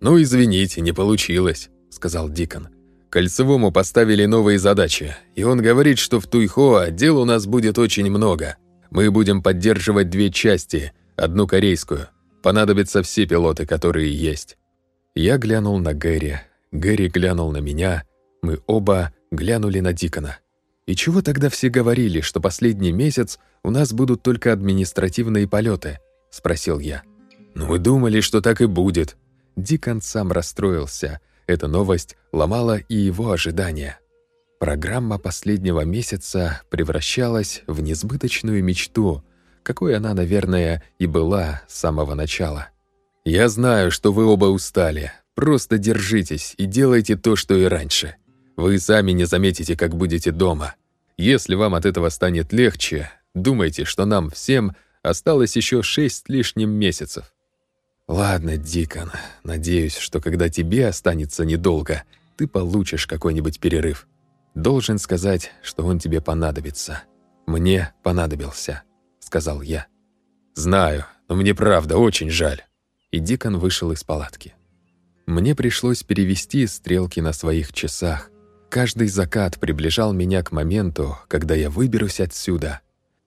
«Ну, извините, не получилось», — сказал Дикон. «Кольцевому поставили новые задачи, и он говорит, что в Туйхоа дел у нас будет очень много. Мы будем поддерживать две части, одну корейскую. Понадобятся все пилоты, которые есть». Я глянул на Гэри, Гэри глянул на меня, мы оба глянули на Дикона. И чего тогда все говорили, что последний месяц у нас будут только административные полеты? спросил я. «Ну, мы думали, что так и будет». Дикон сам расстроился. Эта новость ломала и его ожидания. Программа последнего месяца превращалась в несбыточную мечту, какой она, наверное, и была с самого начала. «Я знаю, что вы оба устали. Просто держитесь и делайте то, что и раньше. Вы сами не заметите, как будете дома. Если вам от этого станет легче, думайте, что нам всем осталось еще шесть лишним месяцев. Ладно, Дикон, надеюсь, что когда тебе останется недолго, ты получишь какой-нибудь перерыв. Должен сказать, что он тебе понадобится. Мне понадобился, сказал я. Знаю, но мне правда очень жаль. И Дикон вышел из палатки. Мне пришлось перевести стрелки на своих часах. Каждый закат приближал меня к моменту, когда я выберусь отсюда.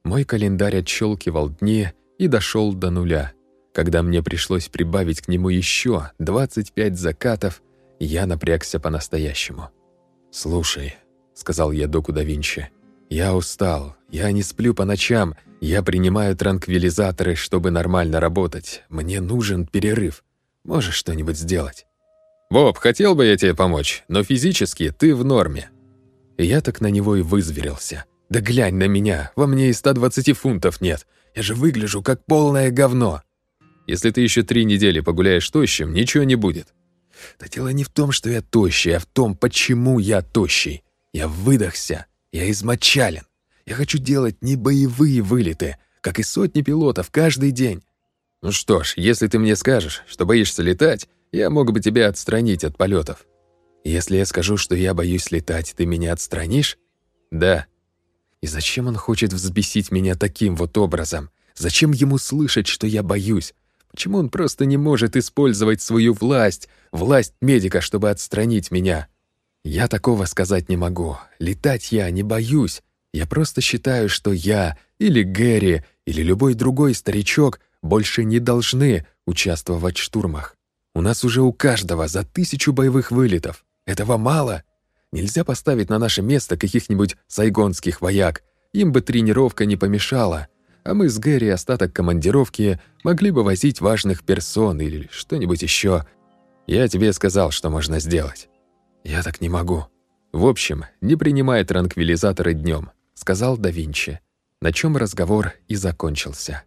Мой календарь отщелкивал дни и дошел до нуля. Когда мне пришлось прибавить к нему еще 25 закатов, я напрягся по-настоящему. «Слушай», — сказал я доку да Винчи, — «я устал, я не сплю по ночам, я принимаю транквилизаторы, чтобы нормально работать, мне нужен перерыв. Можешь что-нибудь сделать?» «Боб, хотел бы я тебе помочь, но физически ты в норме». Я так на него и вызверился. «Да глянь на меня, во мне и 120 фунтов нет. Я же выгляжу как полное говно. Если ты еще три недели погуляешь тощим, ничего не будет». «Да дело не в том, что я тощий, а в том, почему я тощий. Я выдохся, я измочален. Я хочу делать не боевые вылеты, как и сотни пилотов каждый день. Ну что ж, если ты мне скажешь, что боишься летать, я мог бы тебя отстранить от полетов. Если я скажу, что я боюсь летать, ты меня отстранишь? Да. И зачем он хочет взбесить меня таким вот образом? Зачем ему слышать, что я боюсь? Почему он просто не может использовать свою власть, власть медика, чтобы отстранить меня? Я такого сказать не могу. Летать я не боюсь. Я просто считаю, что я или Гэри, или любой другой старичок больше не должны участвовать в штурмах. У нас уже у каждого за тысячу боевых вылетов. Этого мало. Нельзя поставить на наше место каких-нибудь сайгонских вояк. Им бы тренировка не помешала. А мы с Гэри остаток командировки могли бы возить важных персон или что-нибудь еще. Я тебе сказал, что можно сделать. Я так не могу. В общем, не принимай транквилизаторы днем, сказал да Винчи, на чем разговор и закончился.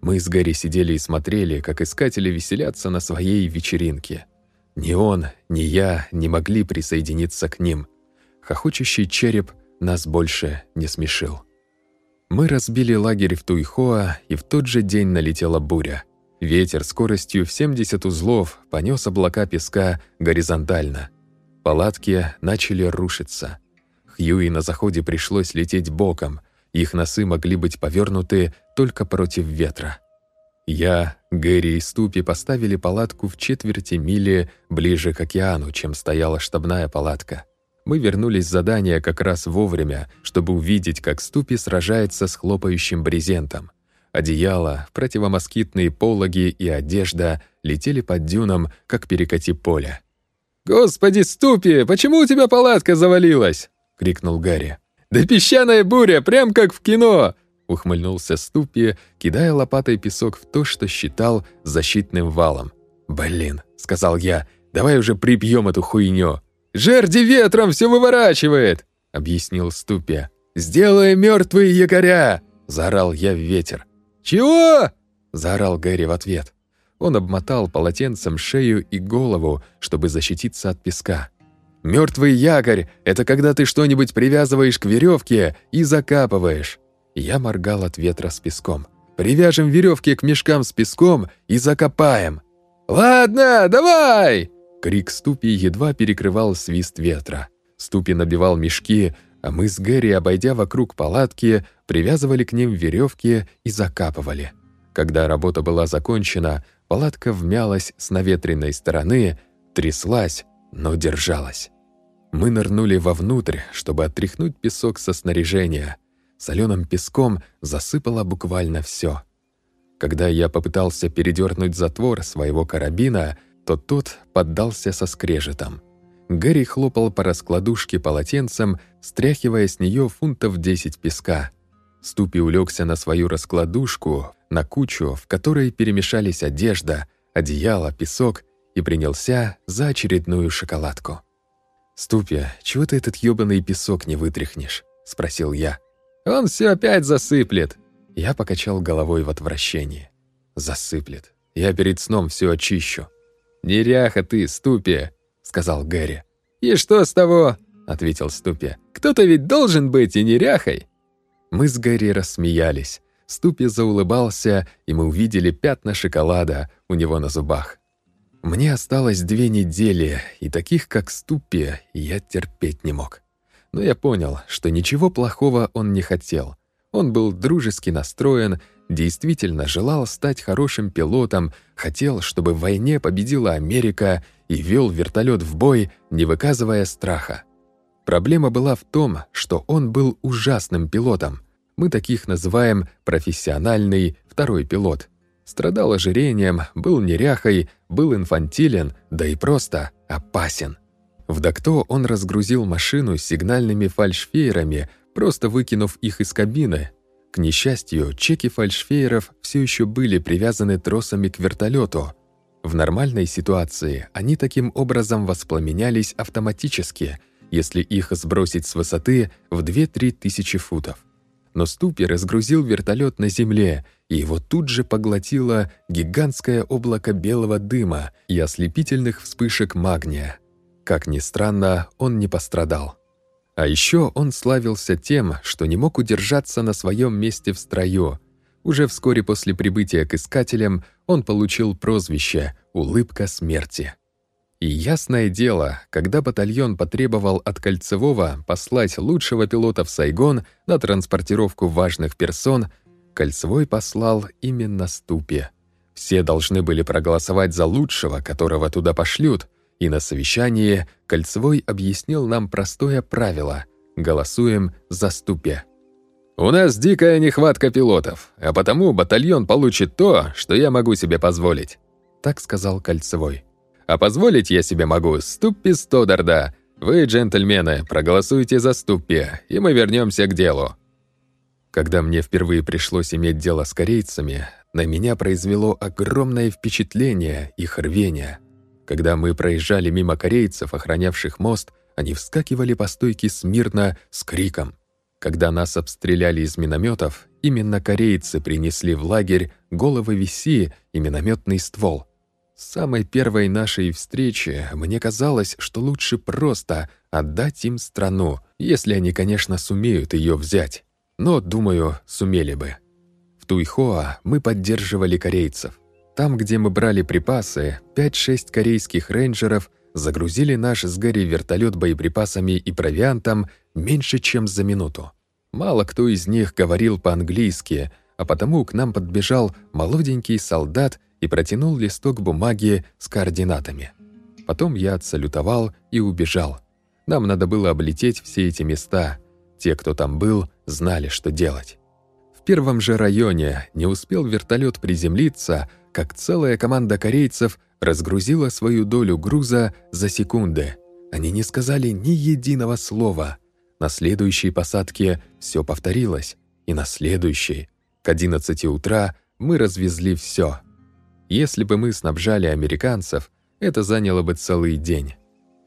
Мы с Гэри сидели и смотрели, как искатели веселятся на своей вечеринке. Ни он, ни я не могли присоединиться к ним. Хохочущий череп нас больше не смешил. Мы разбили лагерь в Туйхоа, и в тот же день налетела буря. Ветер скоростью в 70 узлов понес облака песка горизонтально. Палатки начали рушиться. Хьюи на заходе пришлось лететь боком, их носы могли быть повернуты только против ветра. Я, Гэри и Ступи поставили палатку в четверти мили ближе к океану, чем стояла штабная палатка. Мы вернулись с задания как раз вовремя, чтобы увидеть, как Ступи сражается с хлопающим брезентом. Одеяло, противомоскитные пологи и одежда летели под дюном, как перекати поля. «Господи, Ступи, почему у тебя палатка завалилась?» — крикнул Гарри. «Да песчаная буря, прям как в кино!» Ухмыльнулся Ступи, кидая лопатой песок в то, что считал защитным валом. «Блин», — сказал я, — «давай уже прибьем эту хуйню». «Жерди ветром все выворачивает!» — объяснил Ступи. «Сделай мертвые якоря!» — заорал я в ветер. «Чего?» — заорал Гэри в ответ. Он обмотал полотенцем шею и голову, чтобы защититься от песка. Мертвый якорь — это когда ты что-нибудь привязываешь к веревке и закапываешь. Я моргал от ветра с песком. Привяжем веревки к мешкам с песком и закопаем. «Ладно, давай!» Крик Ступи едва перекрывал свист ветра. Ступи набивал мешки, а мы с Гэри, обойдя вокруг палатки, привязывали к ним веревки и закапывали. Когда работа была закончена, палатка вмялась с наветренной стороны, тряслась, но держалась. Мы нырнули вовнутрь, чтобы отряхнуть песок со снаряжения. Соленым песком засыпало буквально все. Когда я попытался передернуть затвор своего карабина, то тот поддался со скрежетом. Гэри хлопал по раскладушке полотенцем, стряхивая с нее фунтов 10 песка. Ступи улегся на свою раскладушку, на кучу, в которой перемешались одежда, одеяло, песок, и принялся за очередную шоколадку. «Ступя, чего ты этот ёбаный песок не вытряхнешь?» — спросил я. «Он все опять засыплет!» Я покачал головой в отвращении. «Засыплет. Я перед сном все очищу». «Неряха ты, Ступия!» — сказал Гэри. «И что с того?» — ответил Ступия. «Кто-то ведь должен быть и неряхой!» Мы с Гэри рассмеялись. Ступи заулыбался, и мы увидели пятна шоколада у него на зубах. Мне осталось две недели, и таких, как Ступи, я терпеть не мог. Но я понял, что ничего плохого он не хотел. Он был дружески настроен, действительно желал стать хорошим пилотом, хотел, чтобы в войне победила Америка и вел вертолет в бой, не выказывая страха. Проблема была в том, что он был ужасным пилотом. Мы таких называем профессиональный второй пилот — Страдал ожирением, был неряхой, был инфантилен, да и просто опасен. В Докто он разгрузил машину сигнальными фальшфейерами, просто выкинув их из кабины. К несчастью, чеки фальшфейеров все еще были привязаны тросами к вертолету. В нормальной ситуации они таким образом воспламенялись автоматически, если их сбросить с высоты в 2-3 тысячи футов. Но Ступи разгрузил вертолет на земле, и его тут же поглотило гигантское облако белого дыма и ослепительных вспышек магния. Как ни странно, он не пострадал. А еще он славился тем, что не мог удержаться на своем месте в строю. Уже вскоре после прибытия к искателям он получил прозвище «Улыбка смерти». И ясное дело, когда батальон потребовал от Кольцевого послать лучшего пилота в Сайгон на транспортировку важных персон, Кольцевой послал именно Ступе. Все должны были проголосовать за лучшего, которого туда пошлют, и на совещании Кольцевой объяснил нам простое правило — голосуем за Ступе. «У нас дикая нехватка пилотов, а потому батальон получит то, что я могу себе позволить», — так сказал Кольцевой. «А позволить я себе могу Ступпи Стодарда. Вы, джентльмены, проголосуйте за Ступпи, и мы вернемся к делу». Когда мне впервые пришлось иметь дело с корейцами, на меня произвело огромное впечатление их рвение — когда мы проезжали мимо корейцев, охранявших мост, они вскакивали по стойке смирно с криком. Когда нас обстреляли из минометов, именно корейцы принесли в лагерь головы виси и минометный ствол. С самой первой нашей встречи мне казалось, что лучше просто отдать им страну, если они, конечно, сумеют ее взять. Но, думаю, сумели бы. В Туйхоа мы поддерживали корейцев. Там, где мы брали припасы, 5-6 корейских рейнджеров загрузили наш с Гэри вертолет боеприпасами и провиантом меньше, чем за минуту. Мало кто из них говорил по-английски, а потому к нам подбежал молоденький солдат и протянул листок бумаги с координатами. Потом я отсалютовал и убежал. Нам надо было облететь все эти места. Те, кто там был, знали, что делать. В первом же районе не успел вертолет приземлиться — как целая команда корейцев разгрузила свою долю груза за секунды. Они не сказали ни единого слова. На следующей посадке все повторилось, и на следующей. К 11 утра мы развезли все. Если бы мы снабжали американцев, это заняло бы целый день.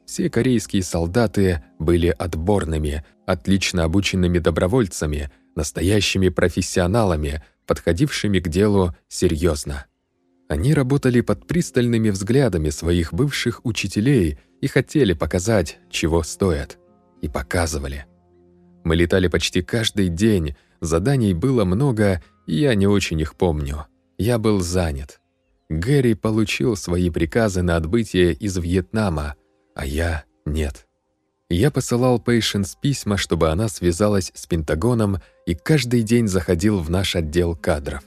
Все корейские солдаты были отборными, отлично обученными добровольцами, настоящими профессионалами, подходившими к делу серьезно. Они работали под пристальными взглядами своих бывших учителей и хотели показать, чего стоят. И показывали. Мы летали почти каждый день, заданий было много, и я не очень их помню. Я был занят. Гэри получил свои приказы на отбытие из Вьетнама, а я — нет. Я посылал Пейшенс письма, чтобы она связалась с Пентагоном и каждый день заходил в наш отдел кадров.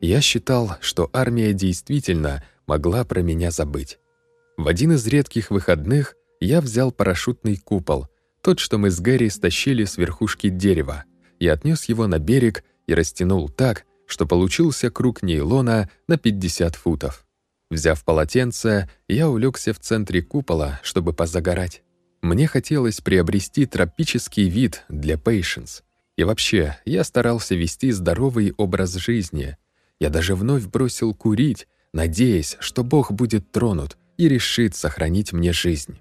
Я считал, что армия действительно могла про меня забыть. В один из редких выходных я взял парашютный купол, тот, что мы с Гэри стащили с верхушки дерева, и отнес его на берег и растянул так, что получился круг нейлона на 50 футов. Взяв полотенце, я улегся в центре купола, чтобы позагорать. Мне хотелось приобрести тропический вид для Patience. И вообще, я старался вести здоровый образ жизни — я даже вновь бросил курить, надеясь, что Бог будет тронут и решит сохранить мне жизнь.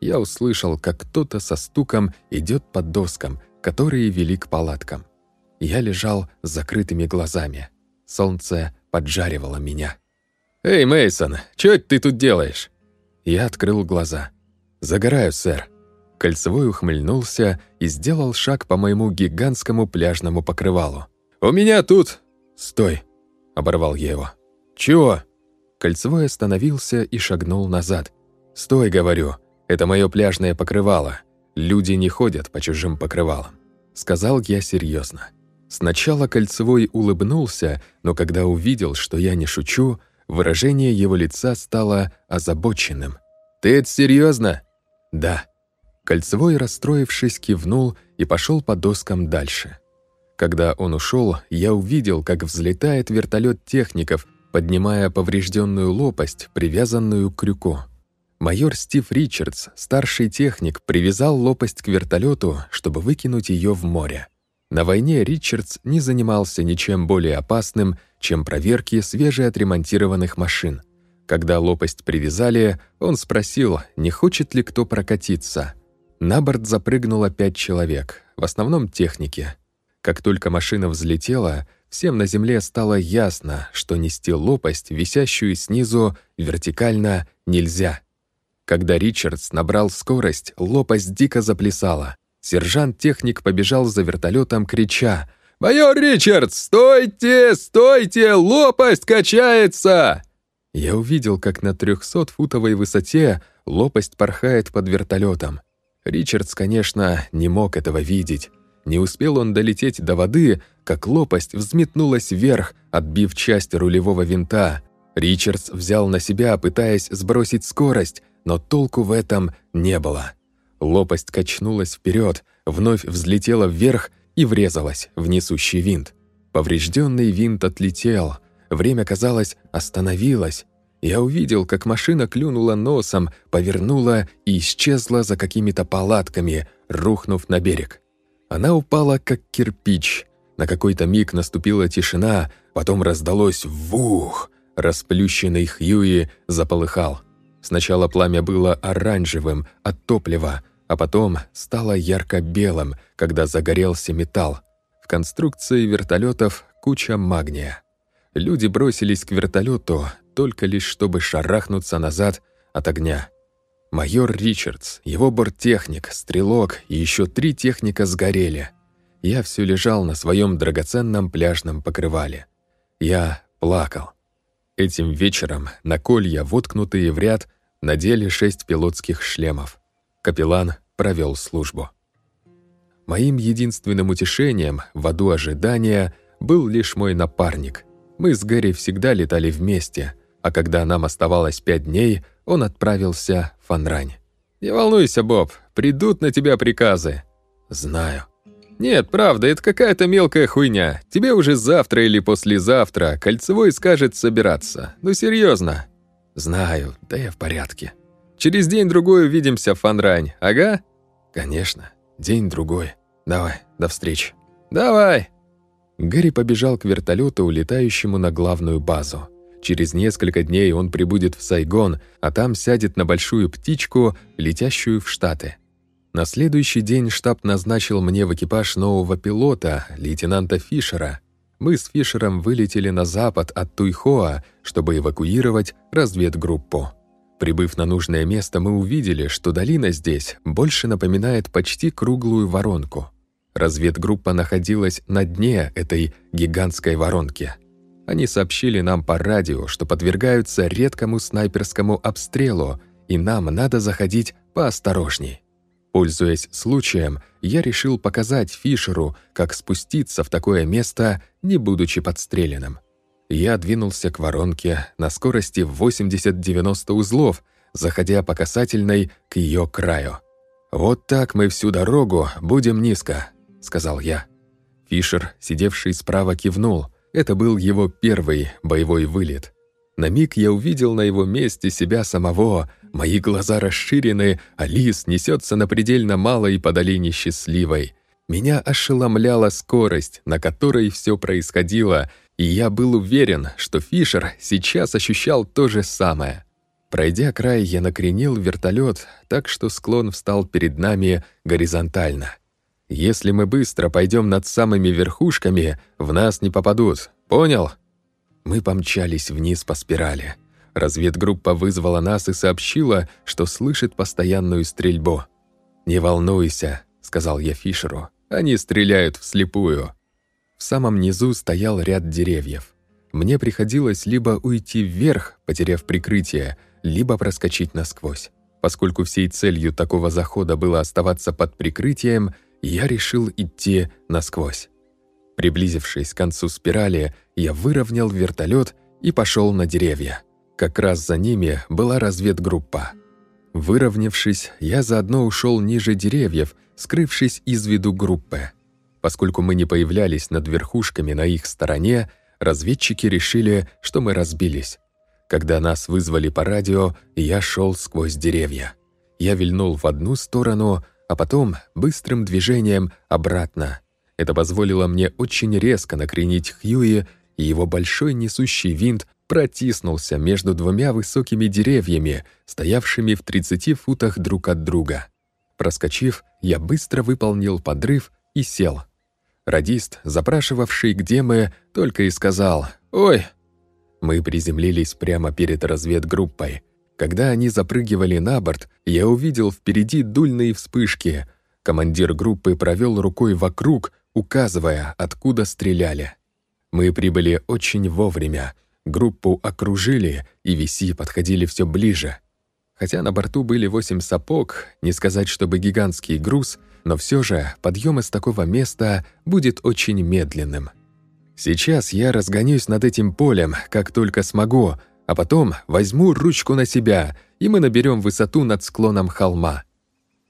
Я услышал, как кто-то со стуком идет по доскам, которые вели к палаткам. Я лежал с закрытыми глазами. Солнце поджаривало меня. «Эй, Мейсон, что ты тут делаешь?» Я открыл глаза. «Загораю, сэр». Кольцевой ухмыльнулся и сделал шаг по моему гигантскому пляжному покрывалу. «У меня тут...» «Стой!» — оборвал я его. «Чего?» Кольцевой остановился и шагнул назад. «Стой, говорю, это мое пляжное покрывало. Люди не ходят по чужим покрывалам», — сказал я серьезно. Сначала Кольцевой улыбнулся, но когда увидел, что я не шучу, выражение его лица стало озабоченным. «Ты это серьезно? «Да». Кольцевой, расстроившись, кивнул и пошел по доскам дальше. Когда он ушел, я увидел, как взлетает вертолет техников, поднимая поврежденную лопасть, привязанную к крюку. Майор Стив Ричардс, старший техник, привязал лопасть к вертолету, чтобы выкинуть ее в море. На войне Ричардс не занимался ничем более опасным, чем проверки свежеотремонтированных машин. Когда лопасть привязали, он спросил, не хочет ли кто прокатиться. На борт запрыгнуло пять человек, в основном техники. Как только машина взлетела, всем на земле стало ясно, что нести лопасть, висящую снизу, вертикально нельзя. Когда Ричардс набрал скорость, лопасть дико заплясала. Сержант-техник побежал за вертолетом, крича «Майор Ричардс, стойте, стойте, лопасть качается!» Я увидел, как на 300-футовой высоте лопасть порхает под вертолетом. Ричардс, конечно, не мог этого видеть. Не успел он долететь до воды, как лопасть взметнулась вверх, отбив часть рулевого винта. Ричардс взял на себя, пытаясь сбросить скорость, но толку в этом не было. Лопасть качнулась вперед, вновь взлетела вверх и врезалась в несущий винт. Поврежденный винт отлетел. Время, казалось, остановилось. Я увидел, как машина клюнула носом, повернула и исчезла за какими-то палатками, рухнув на берег. Она упала, как кирпич. На какой-то миг наступила тишина, потом раздалось «вух!» Расплющенный Хьюи заполыхал. Сначала пламя было оранжевым от топлива, а потом стало ярко-белым, когда загорелся металл. В конструкции вертолетов куча магния. Люди бросились к вертолету только лишь чтобы шарахнуться назад от огня. Майор Ричардс, его борттехник, стрелок и еще три техника сгорели. Я все лежал на своем драгоценном пляжном покрывале. Я плакал. Этим вечером на колья, воткнутые в ряд, надели шесть пилотских шлемов. Капеллан провел службу. Моим единственным утешением в аду ожидания был лишь мой напарник. Мы с Гэри всегда летали вместе, а когда нам оставалось пять дней, он отправился в Фанрань. «Не волнуйся, Боб, придут на тебя приказы». «Знаю». «Нет, правда, это какая-то мелкая хуйня. Тебе уже завтра или послезавтра кольцевой скажет собираться. Ну, серьезно. «Знаю, да я в порядке». «Через день-другой увидимся Фанрань, ага?» «Конечно, день-другой. Давай, до встречи». «Давай!» Гэри побежал к вертолету, улетающему на главную базу. Через несколько дней он прибудет в Сайгон, а там сядет на большую птичку, летящую в Штаты. На следующий день штаб назначил мне в экипаж нового пилота, лейтенанта Фишера. Мы с Фишером вылетели на запад от Туйхоа, чтобы эвакуировать разведгруппу. Прибыв на нужное место, мы увидели, что долина здесь больше напоминает почти круглую воронку. Разведгруппа находилась на дне этой гигантской воронки – они сообщили нам по радио, что подвергаются редкому снайперскому обстрелу, и нам надо заходить поосторожней. Пользуясь случаем, я решил показать Фишеру, как спуститься в такое место, не будучи подстреленным. Я двинулся к воронке на скорости 80-90 узлов, заходя по касательной к ее краю. «Вот так мы всю дорогу будем низко», — сказал я. Фишер, сидевший справа, кивнул — это был его первый боевой вылет. На миг я увидел на его месте себя самого, мои глаза расширены, а лис несется на предельно малой по долине счастливой. Меня ошеломляла скорость, на которой все происходило, и я был уверен, что Фишер сейчас ощущал то же самое. Пройдя край, я накренил вертолет, так что склон встал перед нами горизонтально. Если мы быстро пойдем над самыми верхушками, в нас не попадут. Понял? Мы помчались вниз по спирали. Разведгруппа вызвала нас и сообщила, что слышит постоянную стрельбу. «Не волнуйся», — сказал я Фишеру. «Они стреляют вслепую». В самом низу стоял ряд деревьев. Мне приходилось либо уйти вверх, потеряв прикрытие, либо проскочить насквозь. Поскольку всей целью такого захода было оставаться под прикрытием — я решил идти насквозь. Приблизившись к концу спирали, я выровнял вертолет и пошел на деревья. Как раз за ними была разведгруппа. Выровнявшись, я заодно ушел ниже деревьев, скрывшись из виду группы. Поскольку мы не появлялись над верхушками на их стороне, разведчики решили, что мы разбились. Когда нас вызвали по радио, я шел сквозь деревья. Я вильнул в одну сторону, а потом быстрым движением обратно. Это позволило мне очень резко накренить Хьюи, и его большой несущий винт протиснулся между двумя высокими деревьями, стоявшими в 30 футах друг от друга. Проскочив, я быстро выполнил подрыв и сел. Радист, запрашивавший, где мы, только и сказал «Ой!». Мы приземлились прямо перед разведгруппой. Когда они запрыгивали на борт, я увидел впереди дульные вспышки. Командир группы провел рукой вокруг, указывая, откуда стреляли. Мы прибыли очень вовремя. Группу окружили, и виси подходили все ближе. Хотя на борту были восемь сапог, не сказать, чтобы гигантский груз, но все же подъем из такого места будет очень медленным. Сейчас я разгонюсь над этим полем, как только смогу, а потом возьму ручку на себя, и мы наберем высоту над склоном холма.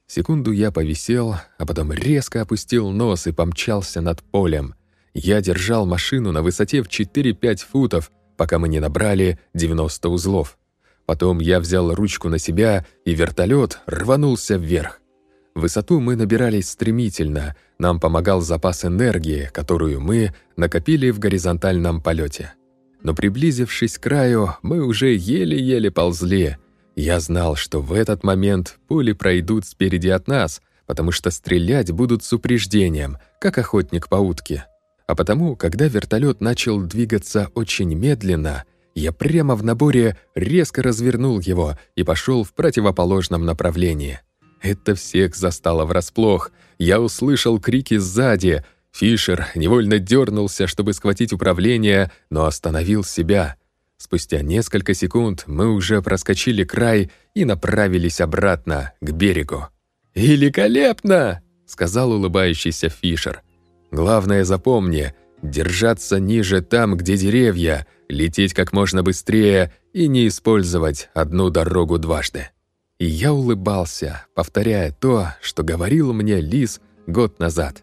Секунду я повисел, а потом резко опустил нос и помчался над полем. Я держал машину на высоте в 4-5 футов, пока мы не набрали 90 узлов. Потом я взял ручку на себя, и вертолет рванулся вверх. Высоту мы набирались стремительно, нам помогал запас энергии, которую мы накопили в горизонтальном полете. Но приблизившись к краю, мы уже еле-еле ползли — я знал, что в этот момент пули пройдут спереди от нас, потому что стрелять будут с упреждением, как охотник по утке. А потому, когда вертолет начал двигаться очень медленно, я прямо в наборе резко развернул его и пошел в противоположном направлении. Это всех застало врасплох. Я услышал крики сзади. Фишер невольно дернулся, чтобы схватить управление, но остановил себя — Спустя несколько секунд мы уже проскочили край и направились обратно, к берегу. «Великолепно!» — сказал улыбающийся Фишер. «Главное запомни, держаться ниже там, где деревья, лететь как можно быстрее и не использовать одну дорогу дважды». И я улыбался, повторяя то, что говорил мне Лис год назад.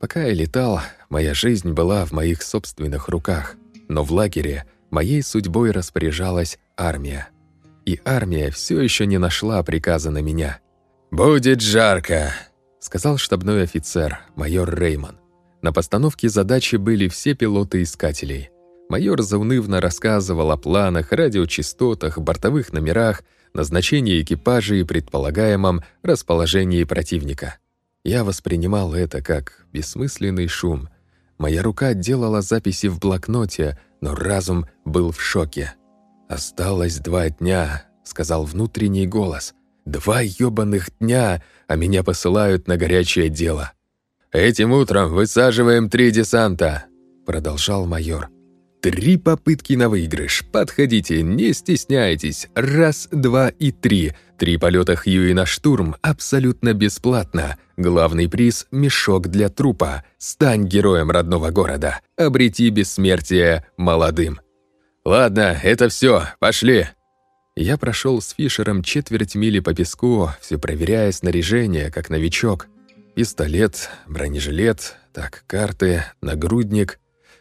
Пока я летал, моя жизнь была в моих собственных руках, но в лагере — моей судьбой распоряжалась армия. И армия все еще не нашла приказа на меня. «Будет жарко», — сказал штабной офицер, майор Реймон. На постановке задачи были все пилоты искателей. Майор заунывно рассказывал о планах, радиочастотах, бортовых номерах, назначении экипажей и предполагаемом расположении противника. Я воспринимал это как бессмысленный шум. Моя рука делала записи в блокноте, но разум был в шоке. «Осталось два дня», — сказал внутренний голос. «Два ёбаных дня, а меня посылают на горячее дело». «Этим утром высаживаем три десанта», — продолжал майор. «Три попытки на выигрыш. Подходите, не стесняйтесь. Раз, два и три. Три полета Хьюи на штурм абсолютно бесплатно. Главный приз — мешок для трупа. Стань героем родного города. Обрети бессмертие молодым. Ладно, это все, пошли. Я прошел с Фишером четверть мили по песку, все проверяя снаряжение, как новичок. Пистолет, бронежилет, так, карты, нагрудник.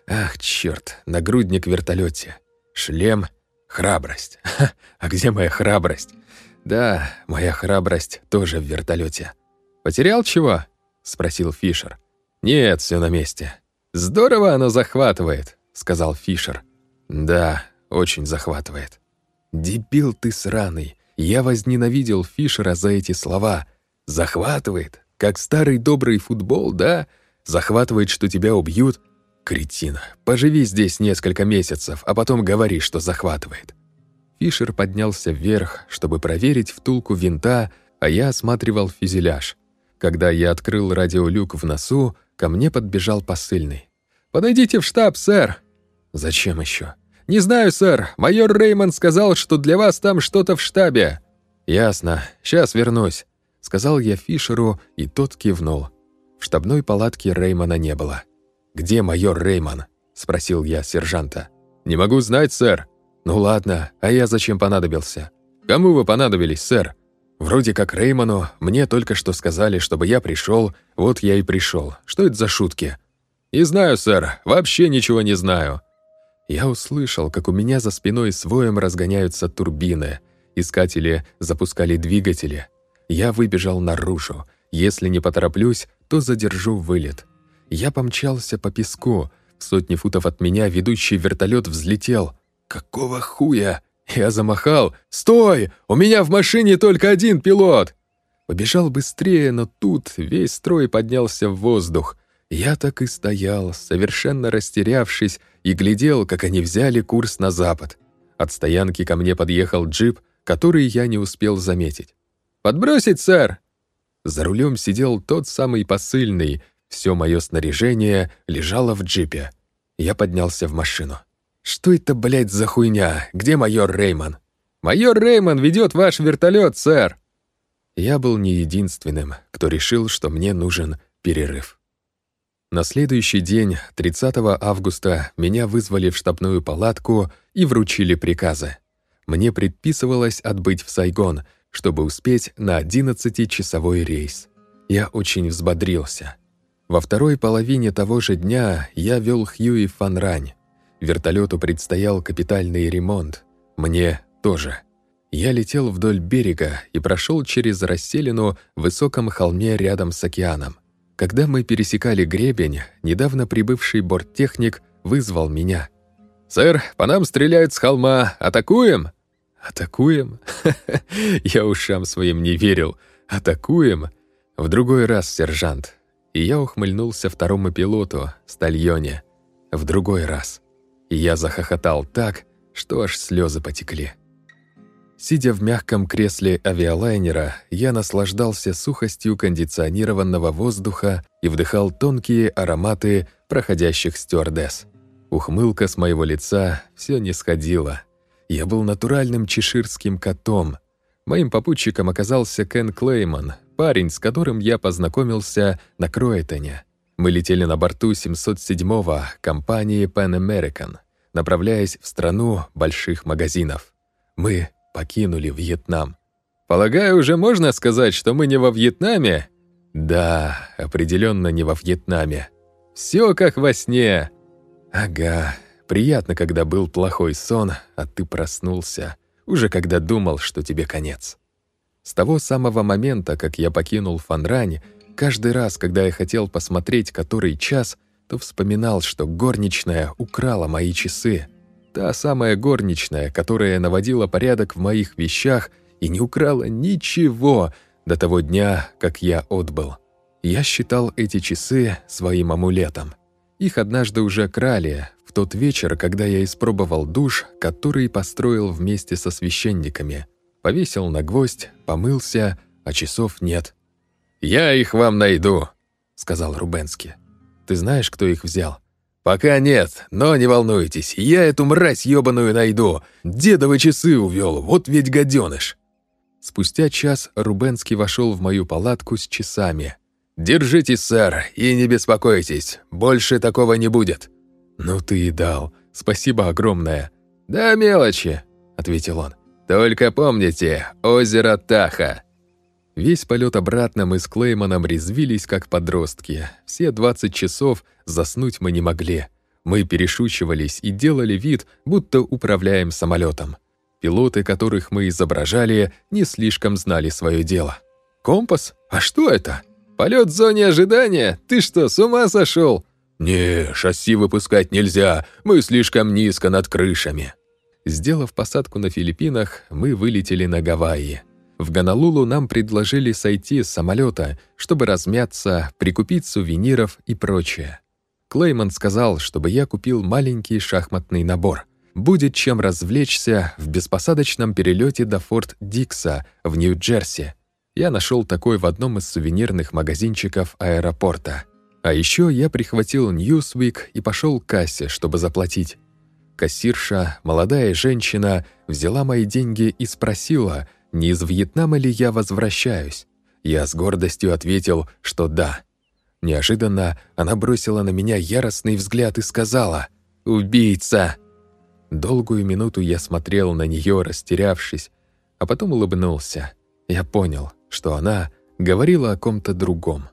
Ах, черт, нагрудник в вертолете. Шлем, храбрость. Ха, а где моя храбрость? Да, моя храбрость тоже в вертолете. Потерял чего? спросил Фишер. Нет, все на месте. Здорово оно захватывает, сказал Фишер. Да, очень захватывает. Дебил ты сраный. Я возненавидел Фишера за эти слова. Захватывает, как старый добрый футбол, да? Захватывает, что тебя убьют. Кретин, поживи здесь несколько месяцев, а потом говори, что захватывает. Фишер поднялся вверх, чтобы проверить втулку винта, а я осматривал фюзеляж. Когда я открыл радиолюк в носу, ко мне подбежал посыльный. «Подойдите в штаб, сэр!» «Зачем еще?» «Не знаю, сэр. Майор Реймон сказал, что для вас там что-то в штабе». «Ясно. Сейчас вернусь», — сказал я Фишеру, и тот кивнул. В штабной палатке Реймона не было. «Где майор Реймон?» — спросил я сержанта. «Не могу знать, сэр», «Ну ладно, а я зачем понадобился?» «Кому вы понадобились, сэр?» «Вроде как Реймону, мне только что сказали, чтобы я пришел, вот я и пришел. Что это за шутки?» «Не знаю, сэр, вообще ничего не знаю». Я услышал, как у меня за спиной своем разгоняются турбины. Искатели запускали двигатели. Я выбежал наружу. Если не потороплюсь, то задержу вылет. Я помчался по песку. Сотни футов от меня ведущий вертолет взлетел — «Какого хуя?» Я замахал. «Стой! У меня в машине только один пилот!» Побежал быстрее, но тут весь строй поднялся в воздух. Я так и стоял, совершенно растерявшись, и глядел, как они взяли курс на запад. От стоянки ко мне подъехал джип, который я не успел заметить. «Подбросить, сэр!» За рулем сидел тот самый посыльный. Все мое снаряжение лежало в джипе. Я поднялся в машину. «Что это, блядь, за хуйня? Где майор Рейман?» «Майор Рейман ведет ваш вертолет, сэр!» Я был не единственным, кто решил, что мне нужен перерыв. На следующий день, 30 августа, меня вызвали в штабную палатку и вручили приказы. Мне предписывалось отбыть в Сайгон, чтобы успеть на 11-часовой рейс. Я очень взбодрился. Во второй половине того же дня я вел Хьюи Фанрань. Вертолету предстоял капитальный ремонт. Мне тоже. Я летел вдоль берега и прошел через расселину в высоком холме рядом с океаном. Когда мы пересекали гребень, недавно прибывший борттехник вызвал меня. «Сэр, по нам стреляют с холма. Атакуем?» «Атакуем?» Я ушам своим не верил. «Атакуем?» В другой раз, сержант. И я ухмыльнулся второму пилоту, Стальоне. В другой раз. И я захохотал так, что аж слезы потекли. Сидя в мягком кресле авиалайнера, я наслаждался сухостью кондиционированного воздуха и вдыхал тонкие ароматы проходящих стюардесс. Ухмылка с моего лица все не сходила. Я был натуральным чеширским котом. Моим попутчиком оказался Кен Клейман, парень, с которым я познакомился на Кроэтоне. Мы летели на борту 707-го компании Pan American, направляясь в страну больших магазинов. Мы покинули Вьетнам. Полагаю, уже можно сказать, что мы не во Вьетнаме? Да, определенно не во Вьетнаме. Все как во сне. Ага, приятно, когда был плохой сон, а ты проснулся, уже когда думал, что тебе конец. С того самого момента, как я покинул Фанрань, каждый раз, когда я хотел посмотреть который час, то вспоминал, что горничная украла мои часы. Та самая горничная, которая наводила порядок в моих вещах и не украла ничего до того дня, как я отбыл. Я считал эти часы своим амулетом. Их однажды уже крали, в тот вечер, когда я испробовал душ, который построил вместе со священниками. Повесил на гвоздь, помылся, а часов нет. «Я их вам найду», — сказал Рубенский. «Ты знаешь, кто их взял?» «Пока нет, но не волнуйтесь, я эту мразь ёбаную найду. Дедовы часы увёл, вот ведь гадёныш». Спустя час Рубенский вошёл в мою палатку с часами. «Держитесь, сэр, и не беспокойтесь, больше такого не будет». «Ну ты и дал, спасибо огромное». «Да мелочи», — ответил он. «Только помните, озеро Таха». Весь полет обратно мы с Клейманом резвились, как подростки. Все 20 часов заснуть мы не могли. Мы перешучивались и делали вид, будто управляем самолетом. Пилоты, которых мы изображали, не слишком знали свое дело. «Компас? А что это? Полет в зоне ожидания? Ты что, с ума сошел?» «Не, шасси выпускать нельзя, мы слишком низко над крышами». Сделав посадку на Филиппинах, мы вылетели на Гавайи. В Гонолулу нам предложили сойти с самолета, чтобы размяться, прикупить сувениров и прочее. Клейман сказал, чтобы я купил маленький шахматный набор. Будет чем развлечься в беспосадочном перелете до Форт Дикса в Нью-Джерси. Я нашел такой в одном из сувенирных магазинчиков аэропорта. А еще я прихватил Ньюсвик и пошел к кассе, чтобы заплатить. Кассирша, молодая женщина, взяла мои деньги и спросила — не из Вьетнама ли я возвращаюсь? Я с гордостью ответил, что да. Неожиданно она бросила на меня яростный взгляд и сказала «Убийца!». Долгую минуту я смотрел на нее, растерявшись, а потом улыбнулся. Я понял, что она говорила о ком-то другом.